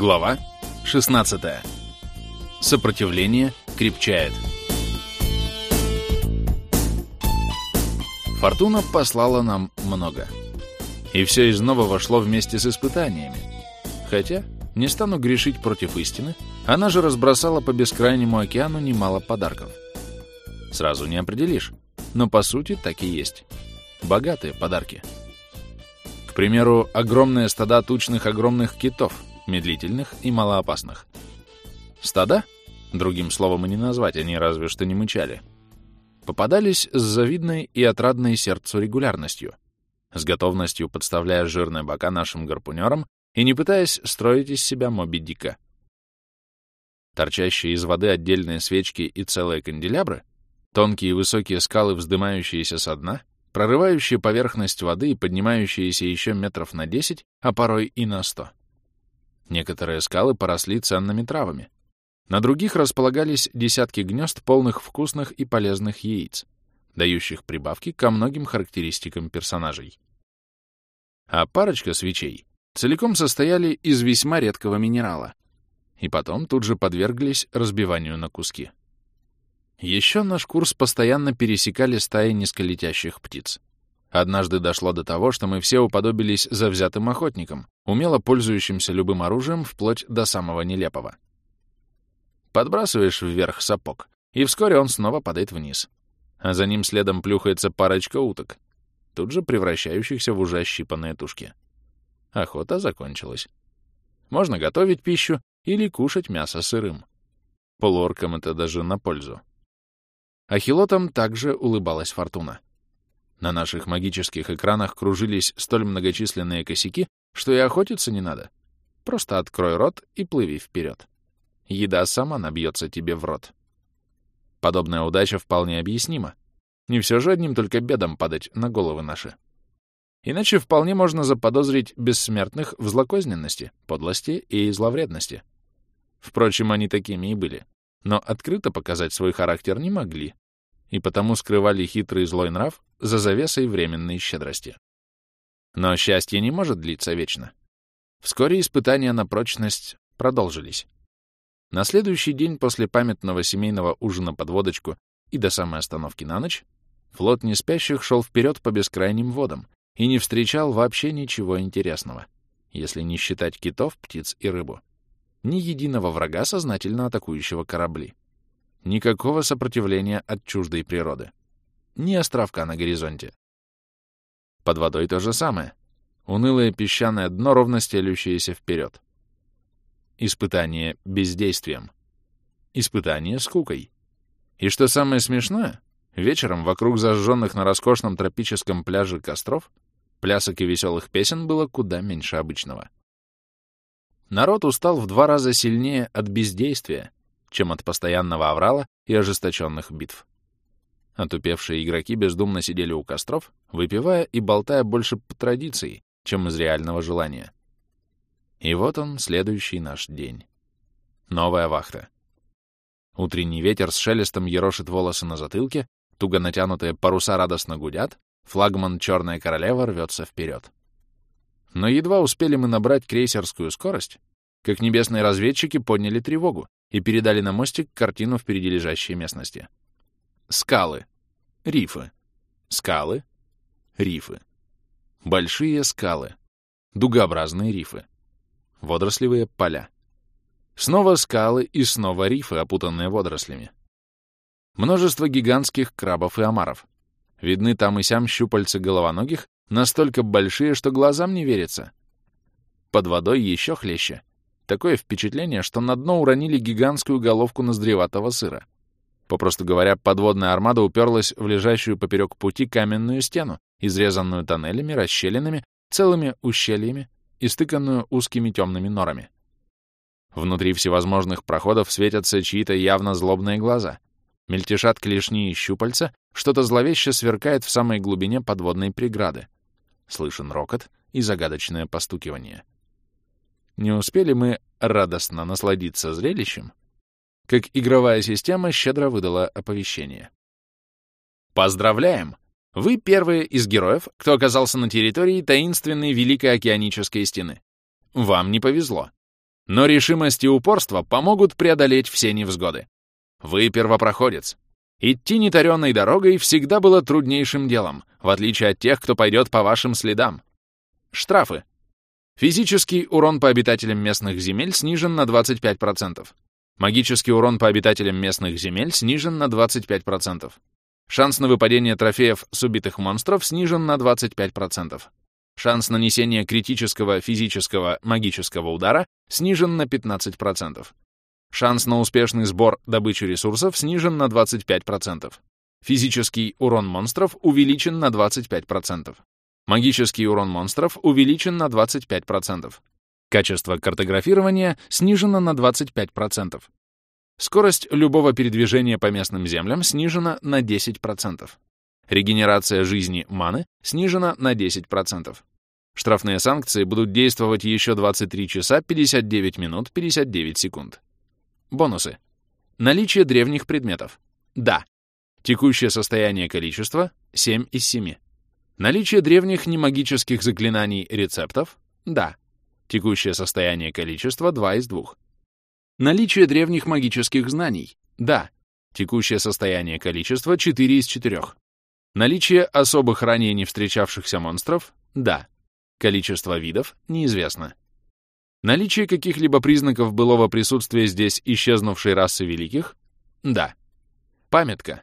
Глава 16. Сопротивление крепчает. Фортуна послала нам много. И все из нового шло вместе с испытаниями. Хотя, не стану грешить против истины, она же разбросала по бескрайнему океану немало подарков. Сразу не определишь, но по сути так и есть. Богатые подарки. К примеру, огромные стада тучных огромных китов — медлительных и малоопасных. Стада, другим словом и не назвать, они разве что не мычали, попадались с завидной и отрадной сердцу регулярностью, с готовностью подставляя жирные бока нашим гарпунерам и не пытаясь строить из себя Моби Дика. Торчащие из воды отдельные свечки и целые канделябры, тонкие и высокие скалы, вздымающиеся со дна, прорывающие поверхность воды и поднимающиеся еще метров на 10, а порой и на 100. Некоторые скалы поросли ценными травами. На других располагались десятки гнезд, полных вкусных и полезных яиц, дающих прибавки ко многим характеристикам персонажей. А парочка свечей целиком состояли из весьма редкого минерала, и потом тут же подверглись разбиванию на куски. Еще наш курс постоянно пересекали стаи низколетящих птиц. Однажды дошло до того, что мы все уподобились завзятым охотникам, умело пользующимся любым оружием вплоть до самого нелепого. Подбрасываешь вверх сапог, и вскоре он снова падает вниз. А за ним следом плюхается парочка уток, тут же превращающихся в уже ощипанные тушки. Охота закончилась. Можно готовить пищу или кушать мясо сырым. Полуоркам это даже на пользу. Ахилотам также улыбалась фортуна. На наших магических экранах кружились столь многочисленные косяки, что и охотиться не надо. Просто открой рот и плыви вперед. Еда сама набьется тебе в рот. Подобная удача вполне объяснима. Не все же одним только бедом падать на головы наши. Иначе вполне можно заподозрить бессмертных в злокозненности, подлости и зловредности. Впрочем, они такими и были. Но открыто показать свой характер не могли, и потому скрывали хитрый злой нрав за завесой временной щедрости. Но счастье не может длиться вечно. Вскоре испытания на прочность продолжились. На следующий день после памятного семейного ужина под водочку и до самой остановки на ночь флот неспящих шел вперед по бескрайним водам и не встречал вообще ничего интересного, если не считать китов, птиц и рыбу. Ни единого врага, сознательно атакующего корабли. Никакого сопротивления от чуждой природы. Ни островка на горизонте. Под водой то же самое. Унылое песчаное дно, ровно стелющееся вперед. Испытание бездействием. Испытание скукой. И что самое смешное, вечером вокруг зажженных на роскошном тропическом пляже костров плясок и веселых песен было куда меньше обычного. Народ устал в два раза сильнее от бездействия, чем от постоянного аврала и ожесточенных битв. Отупевшие игроки бездумно сидели у костров, выпивая и болтая больше по традиции, чем из реального желания. И вот он, следующий наш день. Новая вахта. Утренний ветер с шелестом ерошит волосы на затылке, туго натянутые паруса радостно гудят, флагман «Черная королева» рвется вперед. Но едва успели мы набрать крейсерскую скорость, как небесные разведчики подняли тревогу и передали на мостик картину впереди лежащей местности. Скалы. Рифы. Скалы. Рифы. Большие скалы. Дугообразные рифы. Водорослевые поля. Снова скалы и снова рифы, опутанные водорослями. Множество гигантских крабов и омаров. Видны там и сям щупальца головоногих, настолько большие, что глазам не верится. Под водой еще хлеще. Такое впечатление, что на дно уронили гигантскую головку ноздреватого сыра. Попросту говоря, подводная армада уперлась в лежащую поперек пути каменную стену, изрезанную тоннелями, расщелинами, целыми ущельями и стыканную узкими темными норами. Внутри всевозможных проходов светятся чьи-то явно злобные глаза. Мельтешат клешни и щупальца, что-то зловеще сверкает в самой глубине подводной преграды. Слышен рокот и загадочное постукивание. Не успели мы радостно насладиться зрелищем, как игровая система щедро выдала оповещение. Поздравляем! Вы первые из героев, кто оказался на территории таинственной Великой Океанической Стены. Вам не повезло. Но решимость и упорство помогут преодолеть все невзгоды. Вы первопроходец. Идти нетаренной дорогой всегда было труднейшим делом, в отличие от тех, кто пойдет по вашим следам. Штрафы. Физический урон по обитателям местных земель снижен на 25%. Магический урон по обитателям местных земель снижен на 25%. Шанс на выпадение трофеев с убитых монстров снижен на 25%. Шанс нанесения критического физического магического удара снижен на 15%. Шанс на успешный сбор добычи ресурсов снижен на 25%. Физический урон монстров увеличен на 25%. Магический урон монстров увеличен на 25%. Качество картографирования снижено на 25%. Скорость любого передвижения по местным землям снижена на 10%. Регенерация жизни маны снижена на 10%. Штрафные санкции будут действовать еще 23 часа 59 минут 59 секунд. Бонусы. Наличие древних предметов. Да. Текущее состояние количества — 7 из 7. Наличие древних немагических заклинаний рецептов. Да. Текущее состояние количества — 2 из 2. Наличие древних магических знаний. Да. Текущее состояние количества 4 из 4. Наличие особых ранее не встречавшихся монстров. Да. Количество видов неизвестно. Наличие каких-либо признаков былого присутствия здесь исчезнувшей расы великих? Да. Памятка.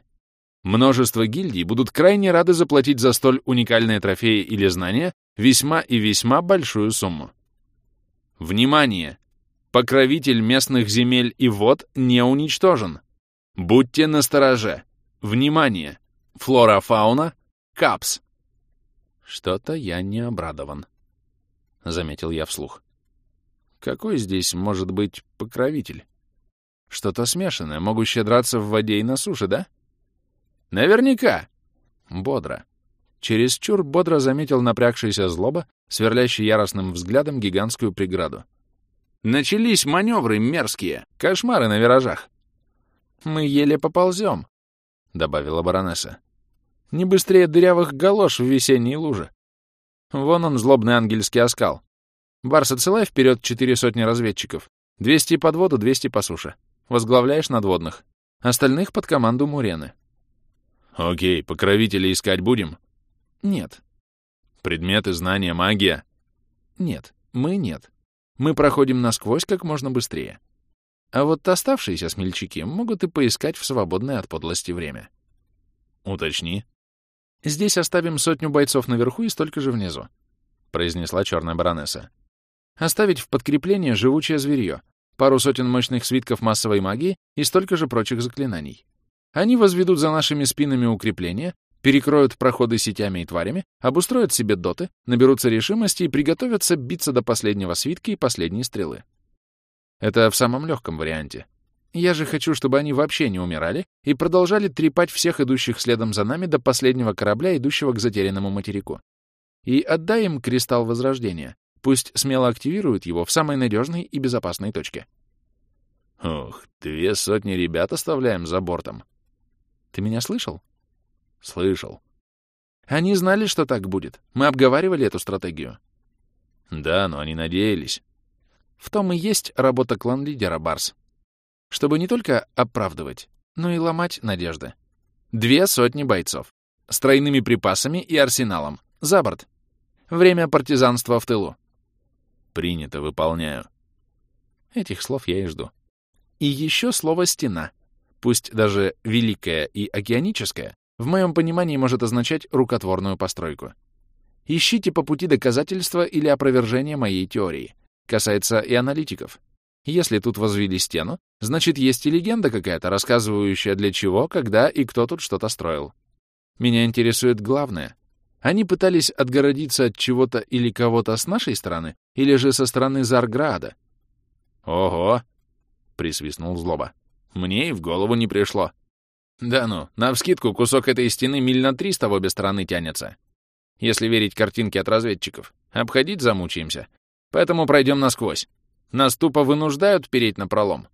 Множество гильдий будут крайне рады заплатить за столь уникальные трофеи или знания весьма и весьма большую сумму. Внимание! Покровитель местных земель и вод не уничтожен. Будьте настороже. Внимание! Флора-фауна — капс. Что-то я не обрадован, — заметил я вслух. Какой здесь может быть покровитель? Что-то смешанное, могущее драться в воде и на суше, да? Наверняка. Бодро. Чересчур бодро заметил напрягшийся злоба, сверлящий яростным взглядом гигантскую преграду. Начались маневры мерзкие, кошмары на виражах. Мы еле поползем, — добавила баронесса. Не быстрее дырявых галош в весенней луже. Вон он, злобный ангельский оскал. Барс, отсылай вперед четыре сотни разведчиков. Двести под воду, двести по суше. Возглавляешь надводных. Остальных под команду Мурены. Окей, покровителей искать будем? Нет. Предметы, знания, магия? Нет, мы нет мы проходим насквозь как можно быстрее. А вот оставшиеся смельчаки могут и поискать в свободное от подлости время. Уточни. Здесь оставим сотню бойцов наверху и столько же внизу, произнесла черная баронесса. Оставить в подкрепление живучее зверье, пару сотен мощных свитков массовой магии и столько же прочих заклинаний. Они возведут за нашими спинами укрепления, перекроют проходы сетями и тварями, обустроят себе доты, наберутся решимости и приготовятся биться до последнего свитка и последней стрелы. Это в самом легком варианте. Я же хочу, чтобы они вообще не умирали и продолжали трепать всех идущих следом за нами до последнего корабля, идущего к затерянному материку. И отдай им кристалл Возрождения. Пусть смело активируют его в самой надежной и безопасной точке. Ох, две сотни ребят оставляем за бортом. Ты меня слышал? Слышал. Они знали, что так будет. Мы обговаривали эту стратегию. Да, но они надеялись. В том и есть работа клан-лидера, Барс. Чтобы не только оправдывать, но и ломать надежды. Две сотни бойцов. С тройными припасами и арсеналом. За борт. Время партизанства в тылу. Принято, выполняю. Этих слов я и жду. И еще слово «стена». Пусть даже великое и океаническое, в моем понимании может означать рукотворную постройку. Ищите по пути доказательства или опровержения моей теории. Касается и аналитиков. Если тут возвели стену, значит, есть и легенда какая-то, рассказывающая для чего, когда и кто тут что-то строил. Меня интересует главное. Они пытались отгородиться от чего-то или кого-то с нашей стороны, или же со стороны Зарграда? «Ого!» — присвистнул Злоба. «Мне и в голову не пришло. Да ну, навскидку кусок этой стены миль на триста в обе стороны тянется. Если верить картинке от разведчиков. Обходить замучаемся. Поэтому пройдем насквозь. Нас тупо вынуждают переть на пролом.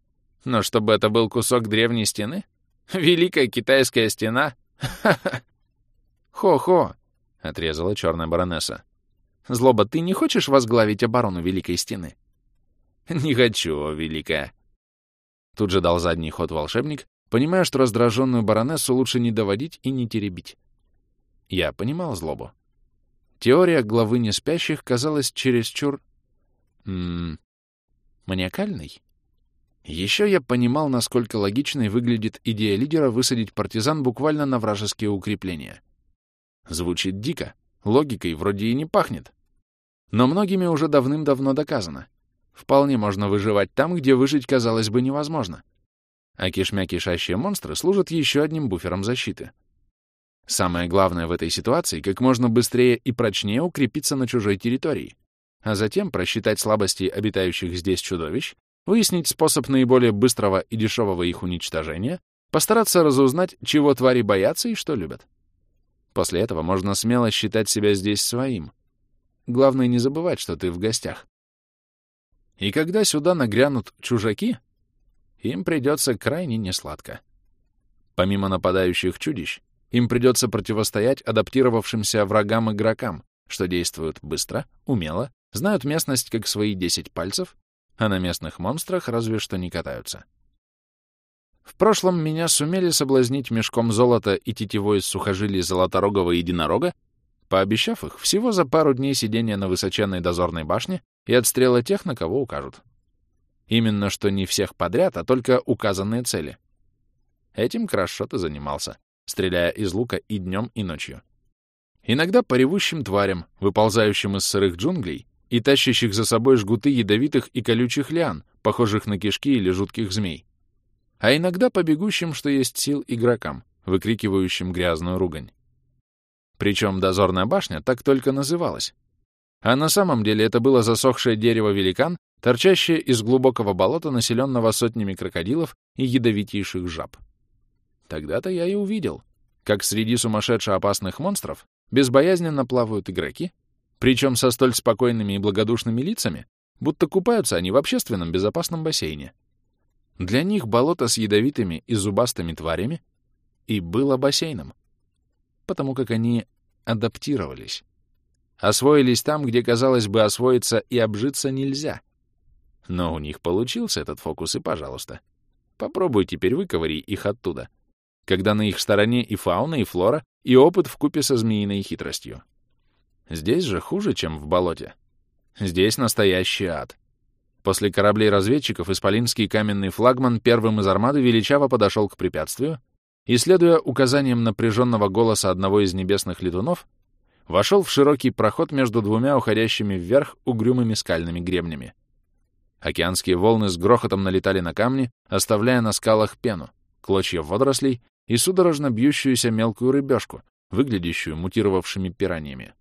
Но чтобы это был кусок древней стены? Великая китайская стена? Ха-ха! Хо-хо! — отрезала черная баронесса. «Злоба, ты не хочешь возглавить оборону Великой Стены?» Не хочу, великая. Тут же дал задний ход волшебник, понимая, что раздраженную баронессу лучше не доводить и не теребить. Я понимал злобу. Теория главы неспящих казалась чересчур... М -м, маниакальной. Еще я понимал, насколько логичной выглядит идея лидера высадить партизан буквально на вражеские укрепления. Звучит дико, логикой вроде и не пахнет. Но многими уже давным-давно доказано. Вполне можно выживать там, где выжить, казалось бы, невозможно. А кишмя кишащие монстры служат еще одним буфером защиты. Самое главное в этой ситуации — как можно быстрее и прочнее укрепиться на чужой территории, а затем просчитать слабости обитающих здесь чудовищ, выяснить способ наиболее быстрого и дешевого их уничтожения, постараться разузнать, чего твари боятся и что любят. После этого можно смело считать себя здесь своим. Главное не забывать, что ты в гостях. И когда сюда нагрянут чужаки, им придется крайне несладко. Помимо нападающих чудищ, им придется противостоять адаптировавшимся врагам-игрокам, что действуют быстро, умело, знают местность как свои 10 пальцев, а на местных монстрах разве что не катаются. В прошлом меня сумели соблазнить мешком золота и тетивой из сухожилий золоторогого единорога, пообещав их всего за пару дней сидения на высоченной дозорной башне и отстрела тех, на кого укажут. Именно что не всех подряд, а только указанные цели. Этим Крашшот и занимался, стреляя из лука и днем, и ночью. Иногда по ревущим тварям, выползающим из сырых джунглей и тащащих за собой жгуты ядовитых и колючих лиан, похожих на кишки или жутких змей. А иногда по бегущим, что есть сил, игрокам, выкрикивающим грязную ругань. Причем дозорная башня так только называлась, а на самом деле это было засохшее дерево-великан, торчащее из глубокого болота, населенного сотнями крокодилов и ядовитейших жаб. Тогда-то я и увидел, как среди сумасшедше опасных монстров безбоязненно плавают игроки, причем со столь спокойными и благодушными лицами, будто купаются они в общественном безопасном бассейне. Для них болото с ядовитыми и зубастыми тварями и было бассейном, потому как они адаптировались. Освоились там, где, казалось бы, освоиться и обжиться нельзя. Но у них получился этот фокус, и пожалуйста. Попробуй теперь выковыри их оттуда, когда на их стороне и фауна, и флора, и опыт вкупе со змеиной хитростью. Здесь же хуже, чем в болоте. Здесь настоящий ад. После кораблей-разведчиков исполинский каменный флагман первым из армады величаво подошел к препятствию и, следуя указаниям напряженного голоса одного из небесных летунов, вошел в широкий проход между двумя уходящими вверх угрюмыми скальными гребнями. Океанские волны с грохотом налетали на камни, оставляя на скалах пену, клочья водорослей и судорожно бьющуюся мелкую рыбешку, выглядящую мутировавшими пираньями.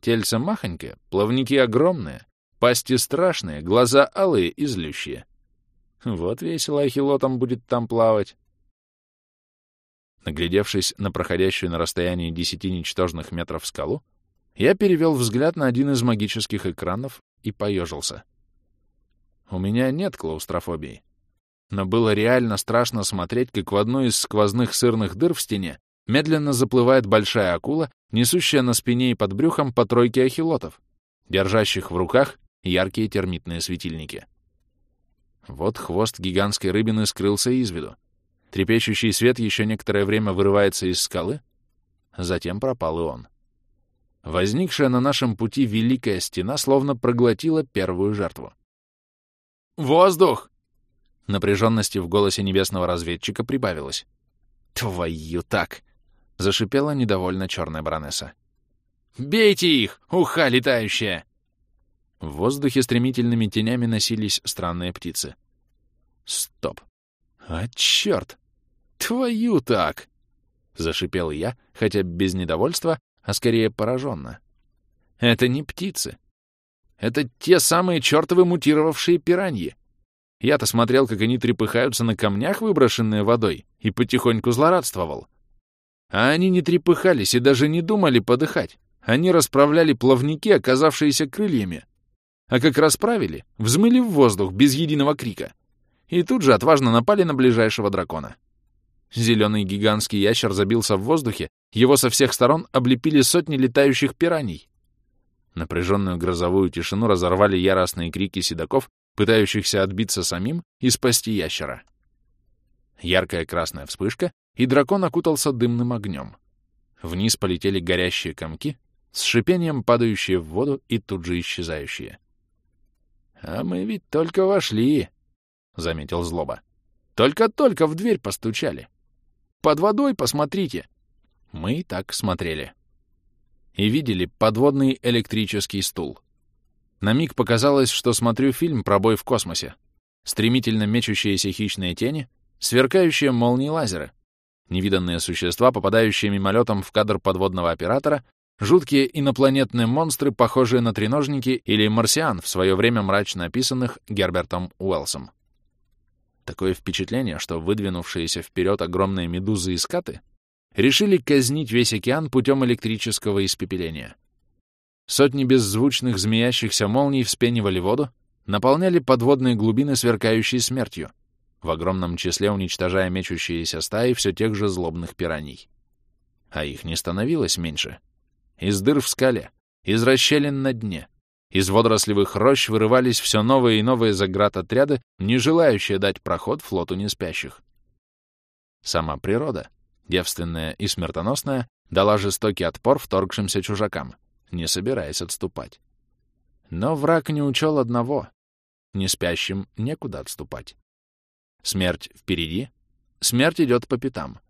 Тельце махонькое, плавники огромные, пасти страшные, глаза алые и злющие. Вот весело ахилотам будет там плавать. Наглядевшись на проходящую на расстоянии десяти ничтожных метров скалу, я перевел взгляд на один из магических экранов и поежился. У меня нет клаустрофобии, но было реально страшно смотреть, как в одной из сквозных сырных дыр в стене медленно заплывает большая акула, несущая на спине и под брюхом по тройке ахилотов, держащих в руках яркие термитные светильники. Вот хвост гигантской рыбины скрылся из виду. Трепещущий свет еще некоторое время вырывается из скалы, затем пропал и он. Возникшая на нашем пути великая стена словно проглотила первую жертву. «Воздух!» Напряженности в голосе небесного разведчика прибавилось. «Твою так!» — зашипела недовольно черная баронесса. «Бейте их, уха летающая!» В воздухе стремительными тенями носились странные птицы. «Стоп! А, черт! «Твою так!» — зашипел я, хотя без недовольства, а скорее пораженно. «Это не птицы. Это те самые чертовы мутировавшие пираньи. Я-то смотрел, как они трепыхаются на камнях, выброшенные водой, и потихоньку злорадствовал. А они не трепыхались и даже не думали подыхать. Они расправляли плавники, оказавшиеся крыльями. А как расправили, взмыли в воздух без единого крика. И тут же отважно напали на ближайшего дракона. Зеленый гигантский ящер забился в воздухе, его со всех сторон облепили сотни летающих пираний. Напряженную грозовую тишину разорвали яростные крики седаков, пытающихся отбиться самим и спасти ящера. Яркая красная вспышка, и дракон окутался дымным огнем. Вниз полетели горящие комки, с шипением падающие в воду и тут же исчезающие. «А мы ведь только вошли», — заметил Злоба. «Только-только в дверь постучали. Под водой посмотрите». Мы так смотрели. И видели подводный электрический стул. На миг показалось, что смотрю фильм про бой в космосе. Стремительно мечущиеся хищные тени, сверкающие молнии лазеры, невиданные существа, попадающие мимолетом в кадр подводного оператора, жуткие инопланетные монстры, похожие на треножники или марсиан, в свое время мрачно описанных Гербертом Уэллсом. Такое впечатление, что выдвинувшиеся вперед огромные медузы и скаты решили казнить весь океан путем электрического испепеления. Сотни беззвучных змеящихся молний вспенивали воду, наполняли подводные глубины, сверкающей смертью, в огромном числе уничтожая мечущиеся стаи все тех же злобных пираний. А их не становилось меньше. Из дыр в скале, из расщелин на дне, из водорослевых рощ вырывались все новые и новые заградотряды, не желающие дать проход флоту неспящих. Сама природа, девственная и смертоносная, дала жестокий отпор вторгшимся чужакам, не собираясь отступать. Но враг не учел одного — неспящим некуда отступать. Смерть впереди, смерть идет по пятам.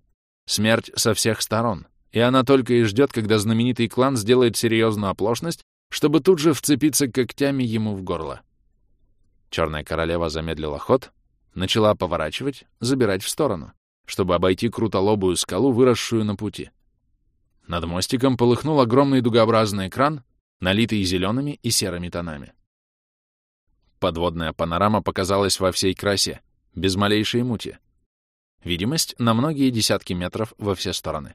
Смерть со всех сторон, и она только и ждет, когда знаменитый клан сделает серьезную оплошность чтобы тут же вцепиться когтями ему в горло. Черная королева замедлила ход, начала поворачивать, забирать в сторону, чтобы обойти крутолобую скалу, выросшую на пути. Над мостиком полыхнул огромный дугообразный экран, налитый зелеными и серыми тонами. Подводная панорама показалась во всей красе, без малейшей мути. Видимость на многие десятки метров во все стороны.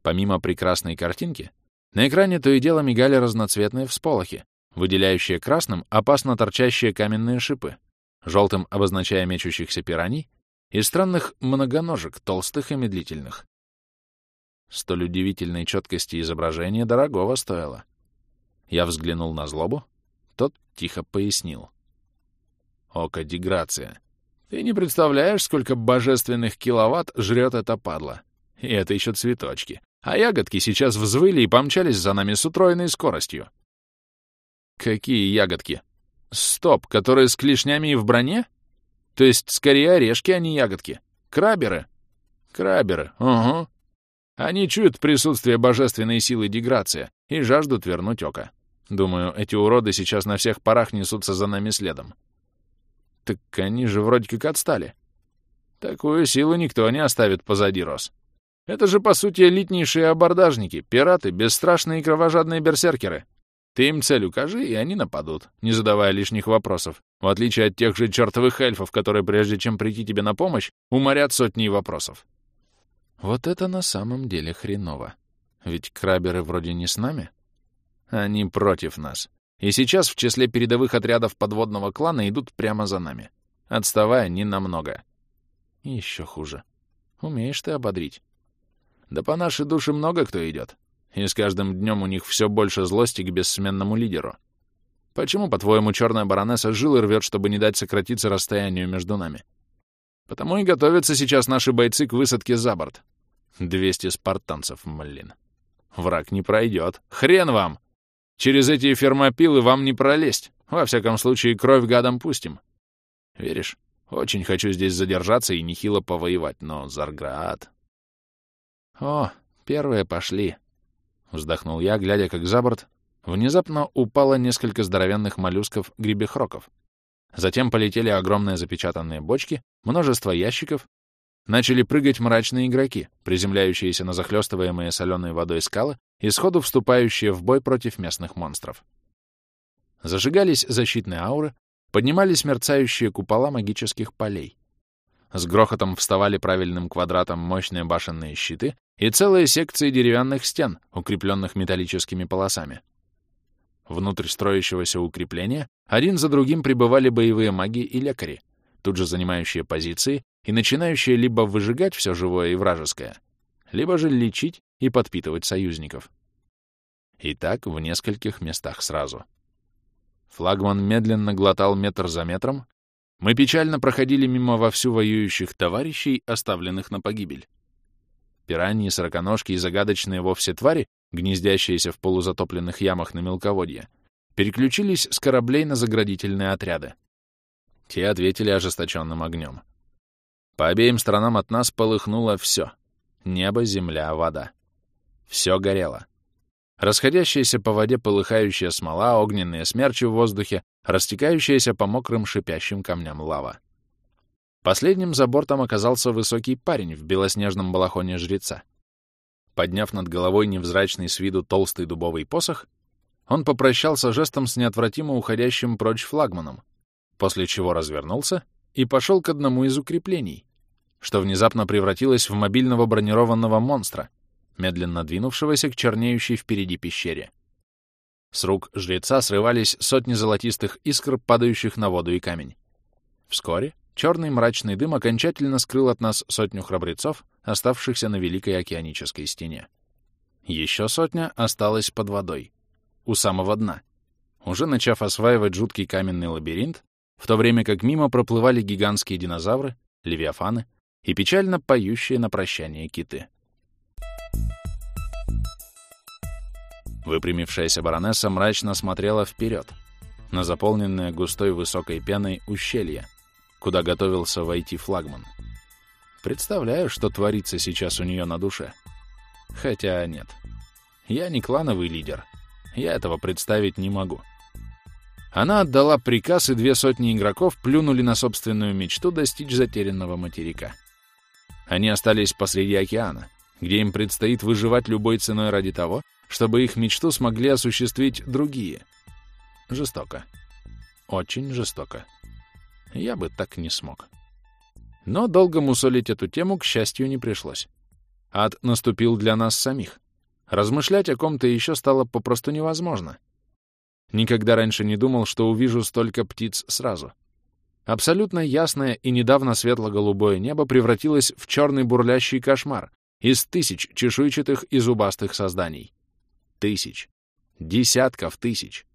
Помимо прекрасной картинки, на экране то и дело мигали разноцветные всполохи, выделяющие красным опасно торчащие каменные шипы, желтым обозначая мечущихся пираний, и странных многоножек, толстых и медлительных. Столь удивительной четкости изображения дорогого стоило. Я взглянул на злобу, тот тихо пояснил. Око деграция. Ты не представляешь, сколько божественных киловатт жрет эта падла. И это еще цветочки а ягодки сейчас взвыли и помчались за нами с утроенной скоростью. Какие ягодки? Стоп, которые с клешнями и в броне? То есть скорее орешки, а не ягодки. Краберы. Краберы, угу. Они чуют присутствие божественной силы деграция и жаждут вернуть око. Думаю, эти уроды сейчас на всех парах несутся за нами следом. Так они же вроде как отстали. Такую силу никто не оставит позади, Рос. Это же, по сути, элитнейшие абордажники, пираты, бесстрашные кровожадные берсеркеры. Ты им цель укажи, и они нападут, не задавая лишних вопросов, в отличие от тех же чертовых эльфов, которые, прежде чем прийти тебе на помощь, уморят сотни вопросов. Вот это на самом деле хреново. Ведь краберы вроде не с нами. Они против нас. И сейчас в числе передовых отрядов подводного клана идут прямо за нами, отставая ненамного. И еще хуже. Умеешь ты ободрить. Да по нашей душе много кто идет. И с каждым днем у них все больше злости к бессменному лидеру. Почему, по-твоему, черная баронесса жилы рвет, чтобы не дать сократиться расстоянию между нами? Потому и готовятся сейчас наши бойцы к высадке за борт. Двести спартанцев, блин. Враг не пройдет. Хрен вам! Через эти фермопилы вам не пролезть. Во всяком случае, кровь гадом пустим. Веришь? Очень хочу здесь задержаться и нехило повоевать, но Зарград... «О, первые пошли!» — вздохнул я, глядя, как за борт внезапно упало несколько здоровенных моллюсков-гребехроков. Затем полетели огромные запечатанные бочки, множество ящиков. Начали прыгать мрачные игроки, приземляющиеся на захлестываемые соленой водой скалы и сходу вступающие в бой против местных монстров. Зажигались защитные ауры, поднимались мерцающие купола магических полей. С грохотом вставали правильным квадратом мощные башенные щиты, и целые секции деревянных стен, укрепленных металлическими полосами. Внутрь строящегося укрепления один за другим прибывали боевые маги и лекари, тут же занимающие позиции и начинающие либо выжигать все живое и вражеское, либо же лечить и подпитывать союзников. И так в нескольких местах сразу. Флагман медленно глотал метр за метром. Мы печально проходили мимо вовсю воюющих товарищей, оставленных на погибель. Пираньи, сороконожки и загадочные вовсе твари, гнездящиеся в полузатопленных ямах на мелководье, переключились с кораблей на заградительные отряды. Те ответили ожесточенным огнем. По обеим сторонам от нас полыхнуло все — небо, земля, вода. Все горело. Расходящаяся по воде полыхающая смола, огненные смерчи в воздухе, растекающаяся по мокрым шипящим камням лава. Последним за бортом оказался высокий парень в белоснежном балахоне жреца. Подняв над головой невзрачный с виду толстый дубовый посох, он попрощался жестом с неотвратимо уходящим прочь флагманом, после чего развернулся и пошел к одному из укреплений, что внезапно превратилось в мобильного бронированного монстра, медленно двинувшегося к чернеющей впереди пещере. С рук жреца срывались сотни золотистых искр, падающих на воду и камень. Вскоре черный мрачный дым окончательно скрыл от нас сотню храбрецов, оставшихся на Великой океанической стене. Еще сотня осталась под водой, у самого дна, уже начав осваивать жуткий каменный лабиринт, в то время как мимо проплывали гигантские динозавры, левиафаны и печально поющие на прощание киты. Выпрямившаяся баронесса мрачно смотрела вперед, на заполненное густой высокой пеной ущелье, куда готовился войти флагман. Представляю, что творится сейчас у нее на душе. Хотя нет. Я не клановый лидер. Я этого представить не могу. Она отдала приказ, и две сотни игроков плюнули на собственную мечту достичь затерянного материка. Они остались посреди океана, где им предстоит выживать любой ценой ради того, чтобы их мечту смогли осуществить другие. Жестоко. Очень жестоко. Я бы так не смог. Но долго мусолить эту тему, к счастью, не пришлось. Ад наступил для нас самих. Размышлять о ком-то еще стало попросту невозможно. Никогда раньше не думал, что увижу столько птиц сразу. Абсолютно ясное и недавно светло-голубое небо превратилось в черный бурлящий кошмар из тысяч чешуйчатых и зубастых созданий. Тысяч. Десятков тысяч.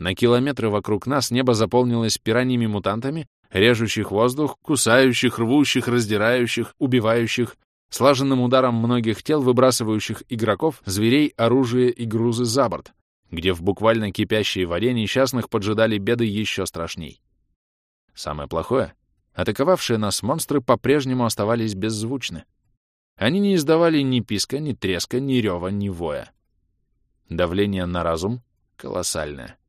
На километры вокруг нас небо заполнилось пираньями-мутантами, режущих воздух, кусающих, рвущих, раздирающих, убивающих, слаженным ударом многих тел, выбрасывающих игроков, зверей, оружие и грузы за борт, где в буквально кипящей воде несчастных поджидали беды еще страшней. Самое плохое — атаковавшие нас монстры по-прежнему оставались беззвучны. Они не издавали ни писка, ни треска, ни рева, ни воя. Давление на разум колоссальное.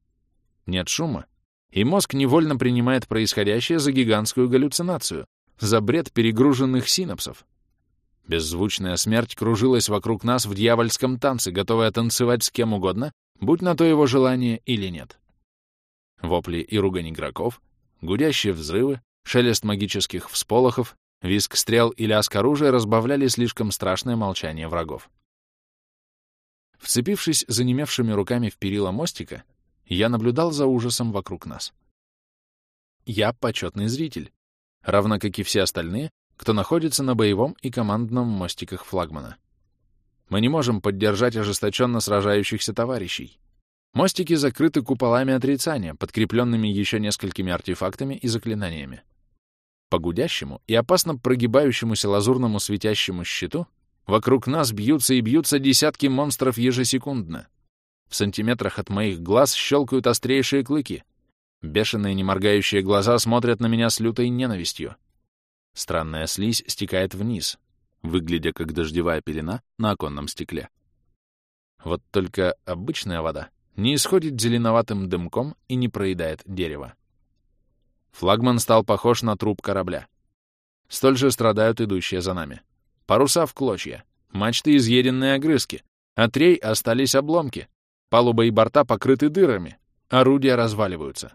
Нет шума, и мозг невольно принимает происходящее за гигантскую галлюцинацию, за бред перегруженных синапсов. Беззвучная смерть кружилась вокруг нас в дьявольском танце, готовая танцевать с кем угодно, будь на то его желание или нет. Вопли и ругань игроков, гудящие взрывы, шелест магических всполохов, виск стрел и лязг оружия разбавляли слишком страшное молчание врагов. Вцепившись занемевшими руками в перила мостика, я наблюдал за ужасом вокруг нас. Я почетный зритель, равно как и все остальные, кто находится на боевом и командном мостиках флагмана. Мы не можем поддержать ожесточенно сражающихся товарищей. Мостики закрыты куполами отрицания, подкрепленными еще несколькими артефактами и заклинаниями. По гудящему и опасно прогибающемуся лазурному светящему щиту Вокруг нас бьются и бьются десятки монстров ежесекундно. В сантиметрах от моих глаз щелкают острейшие клыки. Бешеные неморгающие глаза смотрят на меня с лютой ненавистью. Странная слизь стекает вниз, выглядя как дождевая пелена на оконном стекле. Вот только обычная вода не исходит зеленоватым дымком и не проедает дерево. Флагман стал похож на труп корабля. Столь же страдают идущие за нами. Паруса в клочья, мачты изъеденные огрызки, от рей остались обломки, палуба и борта покрыты дырами, орудия разваливаются.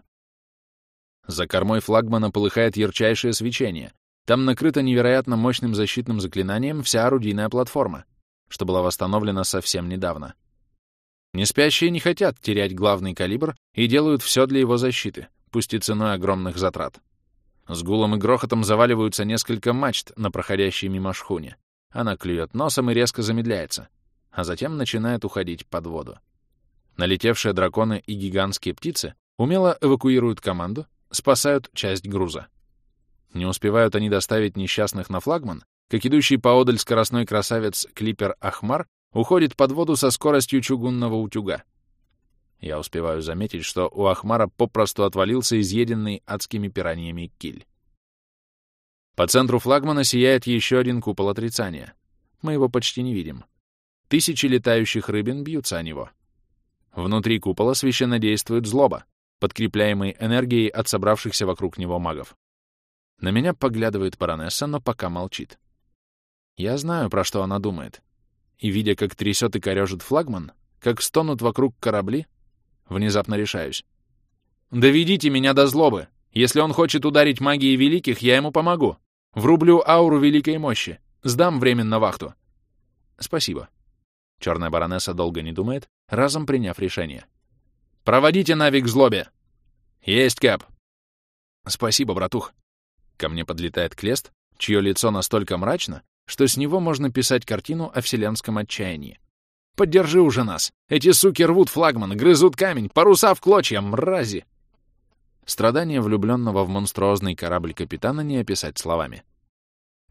За кормой флагмана полыхает ярчайшее свечение. Там накрыта невероятно мощным защитным заклинанием вся орудийная платформа, что была восстановлена совсем недавно. Неспящие не хотят терять главный калибр и делают все для его защиты, пусть и ценой огромных затрат. С гулом и грохотом заваливаются несколько мачт на проходящей мимо шхуне. Она клюет носом и резко замедляется, а затем начинает уходить под воду. Налетевшие драконы и гигантские птицы умело эвакуируют команду, спасают часть груза. Не успевают они доставить несчастных на флагман, как идущий поодаль скоростной красавец Клипер Ахмар уходит под воду со скоростью чугунного утюга. Я успеваю заметить, что у Ахмара попросту отвалился изъеденный адскими пираньями киль. По центру флагмана сияет еще один купол отрицания. Мы его почти не видим. Тысячи летающих рыбин бьются о него. Внутри купола священно действует злоба, подкрепляемый энергией от собравшихся вокруг него магов. На меня поглядывает баронесса, но пока молчит. Я знаю, про что она думает. И, видя, как трясет и корежит флагман, как стонут вокруг корабли, внезапно решаюсь. «Доведите меня до злобы! Если он хочет ударить магией великих, я ему помогу. Врублю ауру великой мощи. Сдам временно вахту». «Спасибо». Черная баронесса долго не думает, разом приняв решение. «Проводите Нави злобе!» «Есть, Кэп!» «Спасибо, братух!» Ко мне подлетает Клест, чье лицо настолько мрачно, что с него можно писать картину о вселенском отчаянии. «Поддержи уже нас! Эти суки рвут флагман, грызут камень, паруса в клочья, мрази!» Страдания влюбленного в монструозный корабль капитана не описать словами.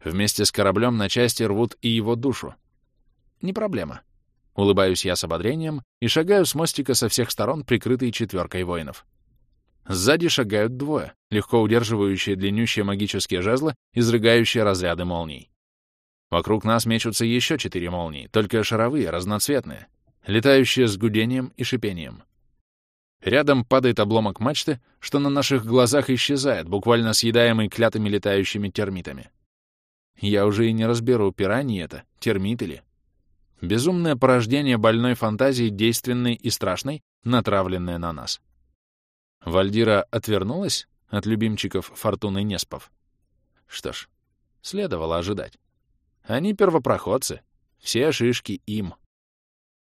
Вместе с кораблем на части рвут и его душу. Не проблема. Улыбаюсь я с ободрением и шагаю с мостика со всех сторон, прикрытый четверкой воинов. Сзади шагают двое, легко удерживающие длиннющие магические жезлы, изрыгающие разряды молний. Вокруг нас мечутся еще четыре молнии, только шаровые, разноцветные, летающие с гудением и шипением. Рядом падает обломок мачты, что на наших глазах исчезает, буквально съедаемый клятыми летающими термитами. Я уже и не разберу, пираньи это, термит или... Безумное порождение больной фантазии, действенной и страшной, натравленное на нас. Вальдира отвернулась от любимчиков Фортуны Неспов? Что ж, следовало ожидать. Они первопроходцы, все шишки им.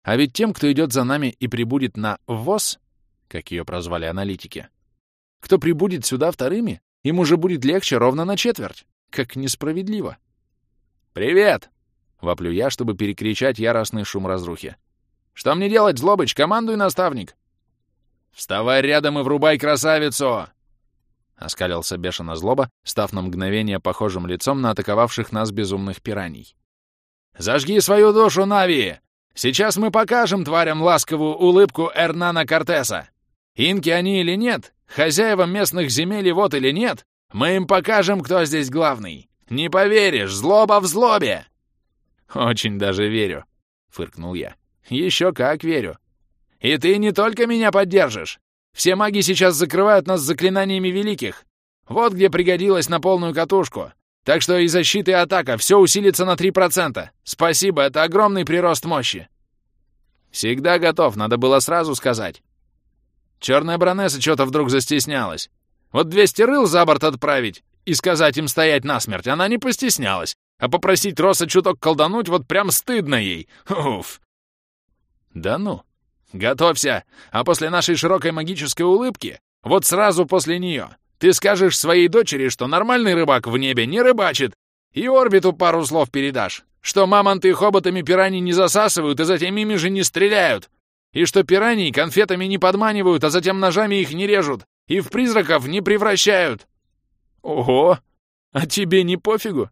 А ведь тем, кто идет за нами и прибудет на ВОЗ, как ее прозвали аналитики, кто прибудет сюда вторыми, им уже будет легче ровно на четверть. Как несправедливо. «Привет!» — воплю я, чтобы перекричать яростный шум разрухи. «Что мне делать, Злобыч? Командуй, наставник!» «Вставай рядом и врубай красавицу!» Оскалился бешено злоба, став на мгновение похожим лицом на атаковавших нас безумных пираний. «Зажги свою душу, Нави! Сейчас мы покажем тварям ласковую улыбку Эрнана Кортеса! Инки они или нет, хозяевам местных земель и вот или нет, мы им покажем, кто здесь главный! Не поверишь, злоба в злобе!» «Очень даже верю», — фыркнул я. «Еще как верю. И ты не только меня поддержишь. Все маги сейчас закрывают нас заклинаниями великих. Вот где пригодилось на полную катушку. Так что и защита, и атака все усилится на 3%. Спасибо, это огромный прирост мощи. Всегда готов, надо было сразу сказать. Черная бронесса что-то вдруг застеснялась. Вот 200 рыл за борт отправить и сказать им стоять насмерть, она не постеснялась. А попросить Роса чуток колдануть вот прям стыдно ей. Уф. Да ну. Готовься, а после нашей широкой магической улыбки, вот сразу после нее, ты скажешь своей дочери, что нормальный рыбак в небе не рыбачит, и орбиту пару слов передашь, что мамонты хоботами пираний не засасывают и затем ими же не стреляют, и что пираний конфетами не подманивают, а затем ножами их не режут, и в призраков не превращают. Ого! А тебе не пофигу?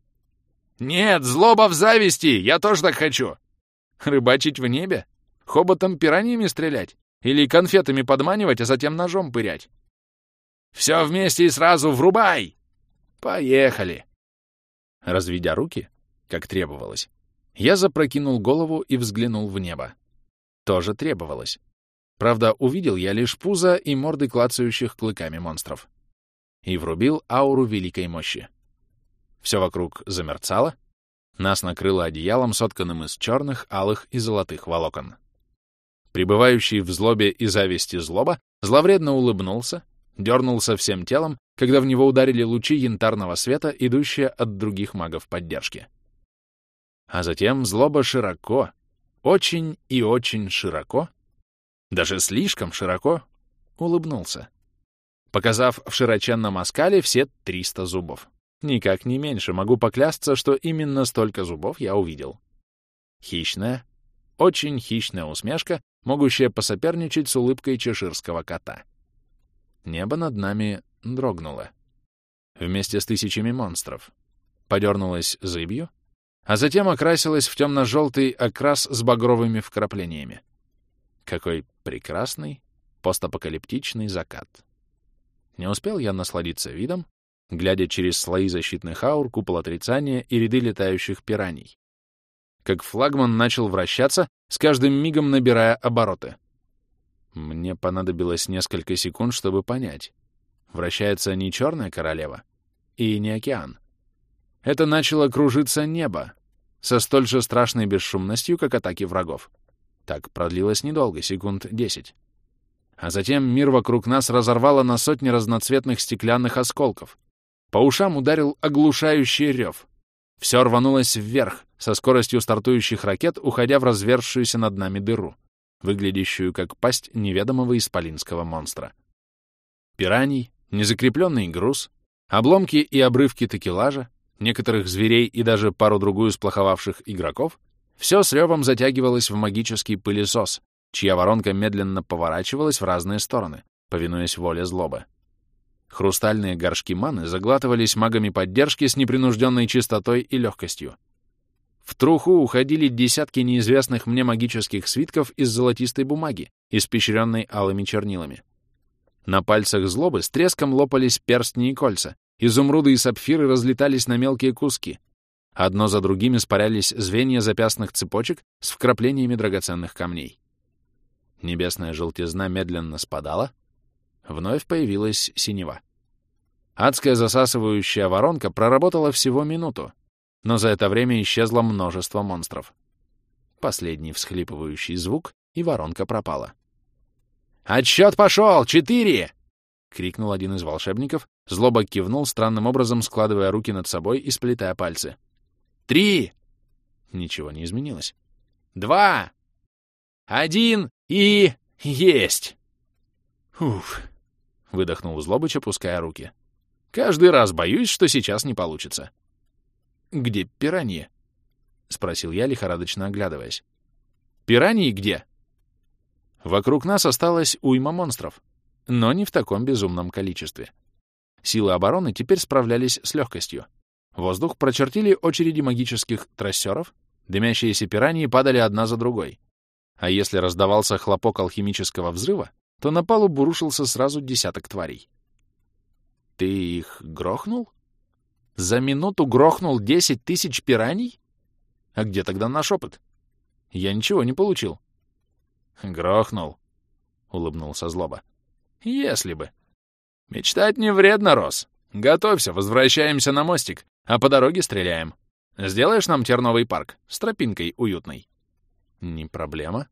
Нет, злоба в зависти, я тоже так хочу. Рыбачить в небе? Хоботом пираньями стрелять? Или конфетами подманивать, а затем ножом пырять? Все вместе и сразу врубай! Поехали!» Разведя руки, как требовалось, я запрокинул голову и взглянул в небо. Тоже требовалось. Правда, увидел я лишь пузо и морды клацающих клыками монстров. И врубил ауру великой мощи. Все вокруг замерцало, нас накрыло одеялом, сотканным из черных, алых и золотых волокон. Пребывающий в злобе и зависти злоба зловредно улыбнулся, дернулся всем телом, когда в него ударили лучи янтарного света, идущие от других магов поддержки. А затем злоба широко, очень и очень широко, даже слишком широко, улыбнулся, показав в широченном оскале все 300 зубов. Никак не меньше, могу поклясться, что именно столько зубов я увидел. Хищная, очень хищная усмешка, могущая посоперничать с улыбкой чеширского кота. Небо над нами дрогнуло. Вместе с тысячами монстров. Подернулось зыбью, а затем окрасилось в темно-желтый окрас с багровыми вкраплениями. Какой прекрасный постапокалиптичный закат. Не успел я насладиться видом, глядя через слои защитных аур, купол отрицания и ряды летающих пираний. Как флагман начал вращаться, с каждым мигом набирая обороты. Мне понадобилось несколько секунд, чтобы понять. Вращается не черная королева и не океан. Это начало кружиться небо со столь же страшной бесшумностью, как атаки врагов. Так продлилось недолго, секунд десять. А затем мир вокруг нас разорвало на сотни разноцветных стеклянных осколков. По ушам ударил оглушающий рев. Все рванулось вверх, со скоростью стартующих ракет, уходя в разверзшуюся над нами дыру, выглядящую как пасть неведомого исполинского монстра. Пираний, незакрепленный груз, обломки и обрывки такелажа, некоторых зверей и даже пару-другую сплоховавших игроков — все с ревом затягивалось в магический пылесос, чья воронка медленно поворачивалась в разные стороны, повинуясь воле злобы. Хрустальные горшки маны заглатывались магами поддержки с непринужденной чистотой и легкостью. В труху уходили десятки неизвестных мне магических свитков из золотистой бумаги, испещренной алыми чернилами. На пальцах злобы с треском лопались перстни и кольца, изумруды и сапфиры разлетались на мелкие куски. Одно за другим испарялись звенья запястных цепочек с вкраплениями драгоценных камней. Небесная желтизна медленно спадала, вновь появилась синева. Адская засасывающая воронка проработала всего минуту, но за это время исчезло множество монстров. Последний всхлипывающий звук, и воронка пропала. «Отсчет пошел! Четыре!» — крикнул один из волшебников, злобо кивнул, странным образом складывая руки над собой и сплетая пальцы. «Три!» Ничего не изменилось. «Два! Один и... есть!» «Уф!» — выдохнул Злобыч, опуская руки. «Каждый раз боюсь, что сейчас не получится». «Где пираньи?» — спросил я, лихорадочно оглядываясь. «Пираньи где?» Вокруг нас осталось уйма монстров, но не в таком безумном количестве. Силы обороны теперь справлялись с легкостью. Воздух прочертили очереди магических трассеров, дымящиеся пираньи падали одна за другой. А если раздавался хлопок алхимического взрыва, то на палубу рушился сразу десяток тварей. «Ты их грохнул? За минуту грохнул десять тысяч пираний? А где тогда наш опыт? Я ничего не получил». «Грохнул», — улыбнулся злоба. «Если бы. Мечтать не вредно, Рос. Готовься, возвращаемся на мостик, а по дороге стреляем. Сделаешь нам терновый парк с тропинкой уютной?» «Не проблема».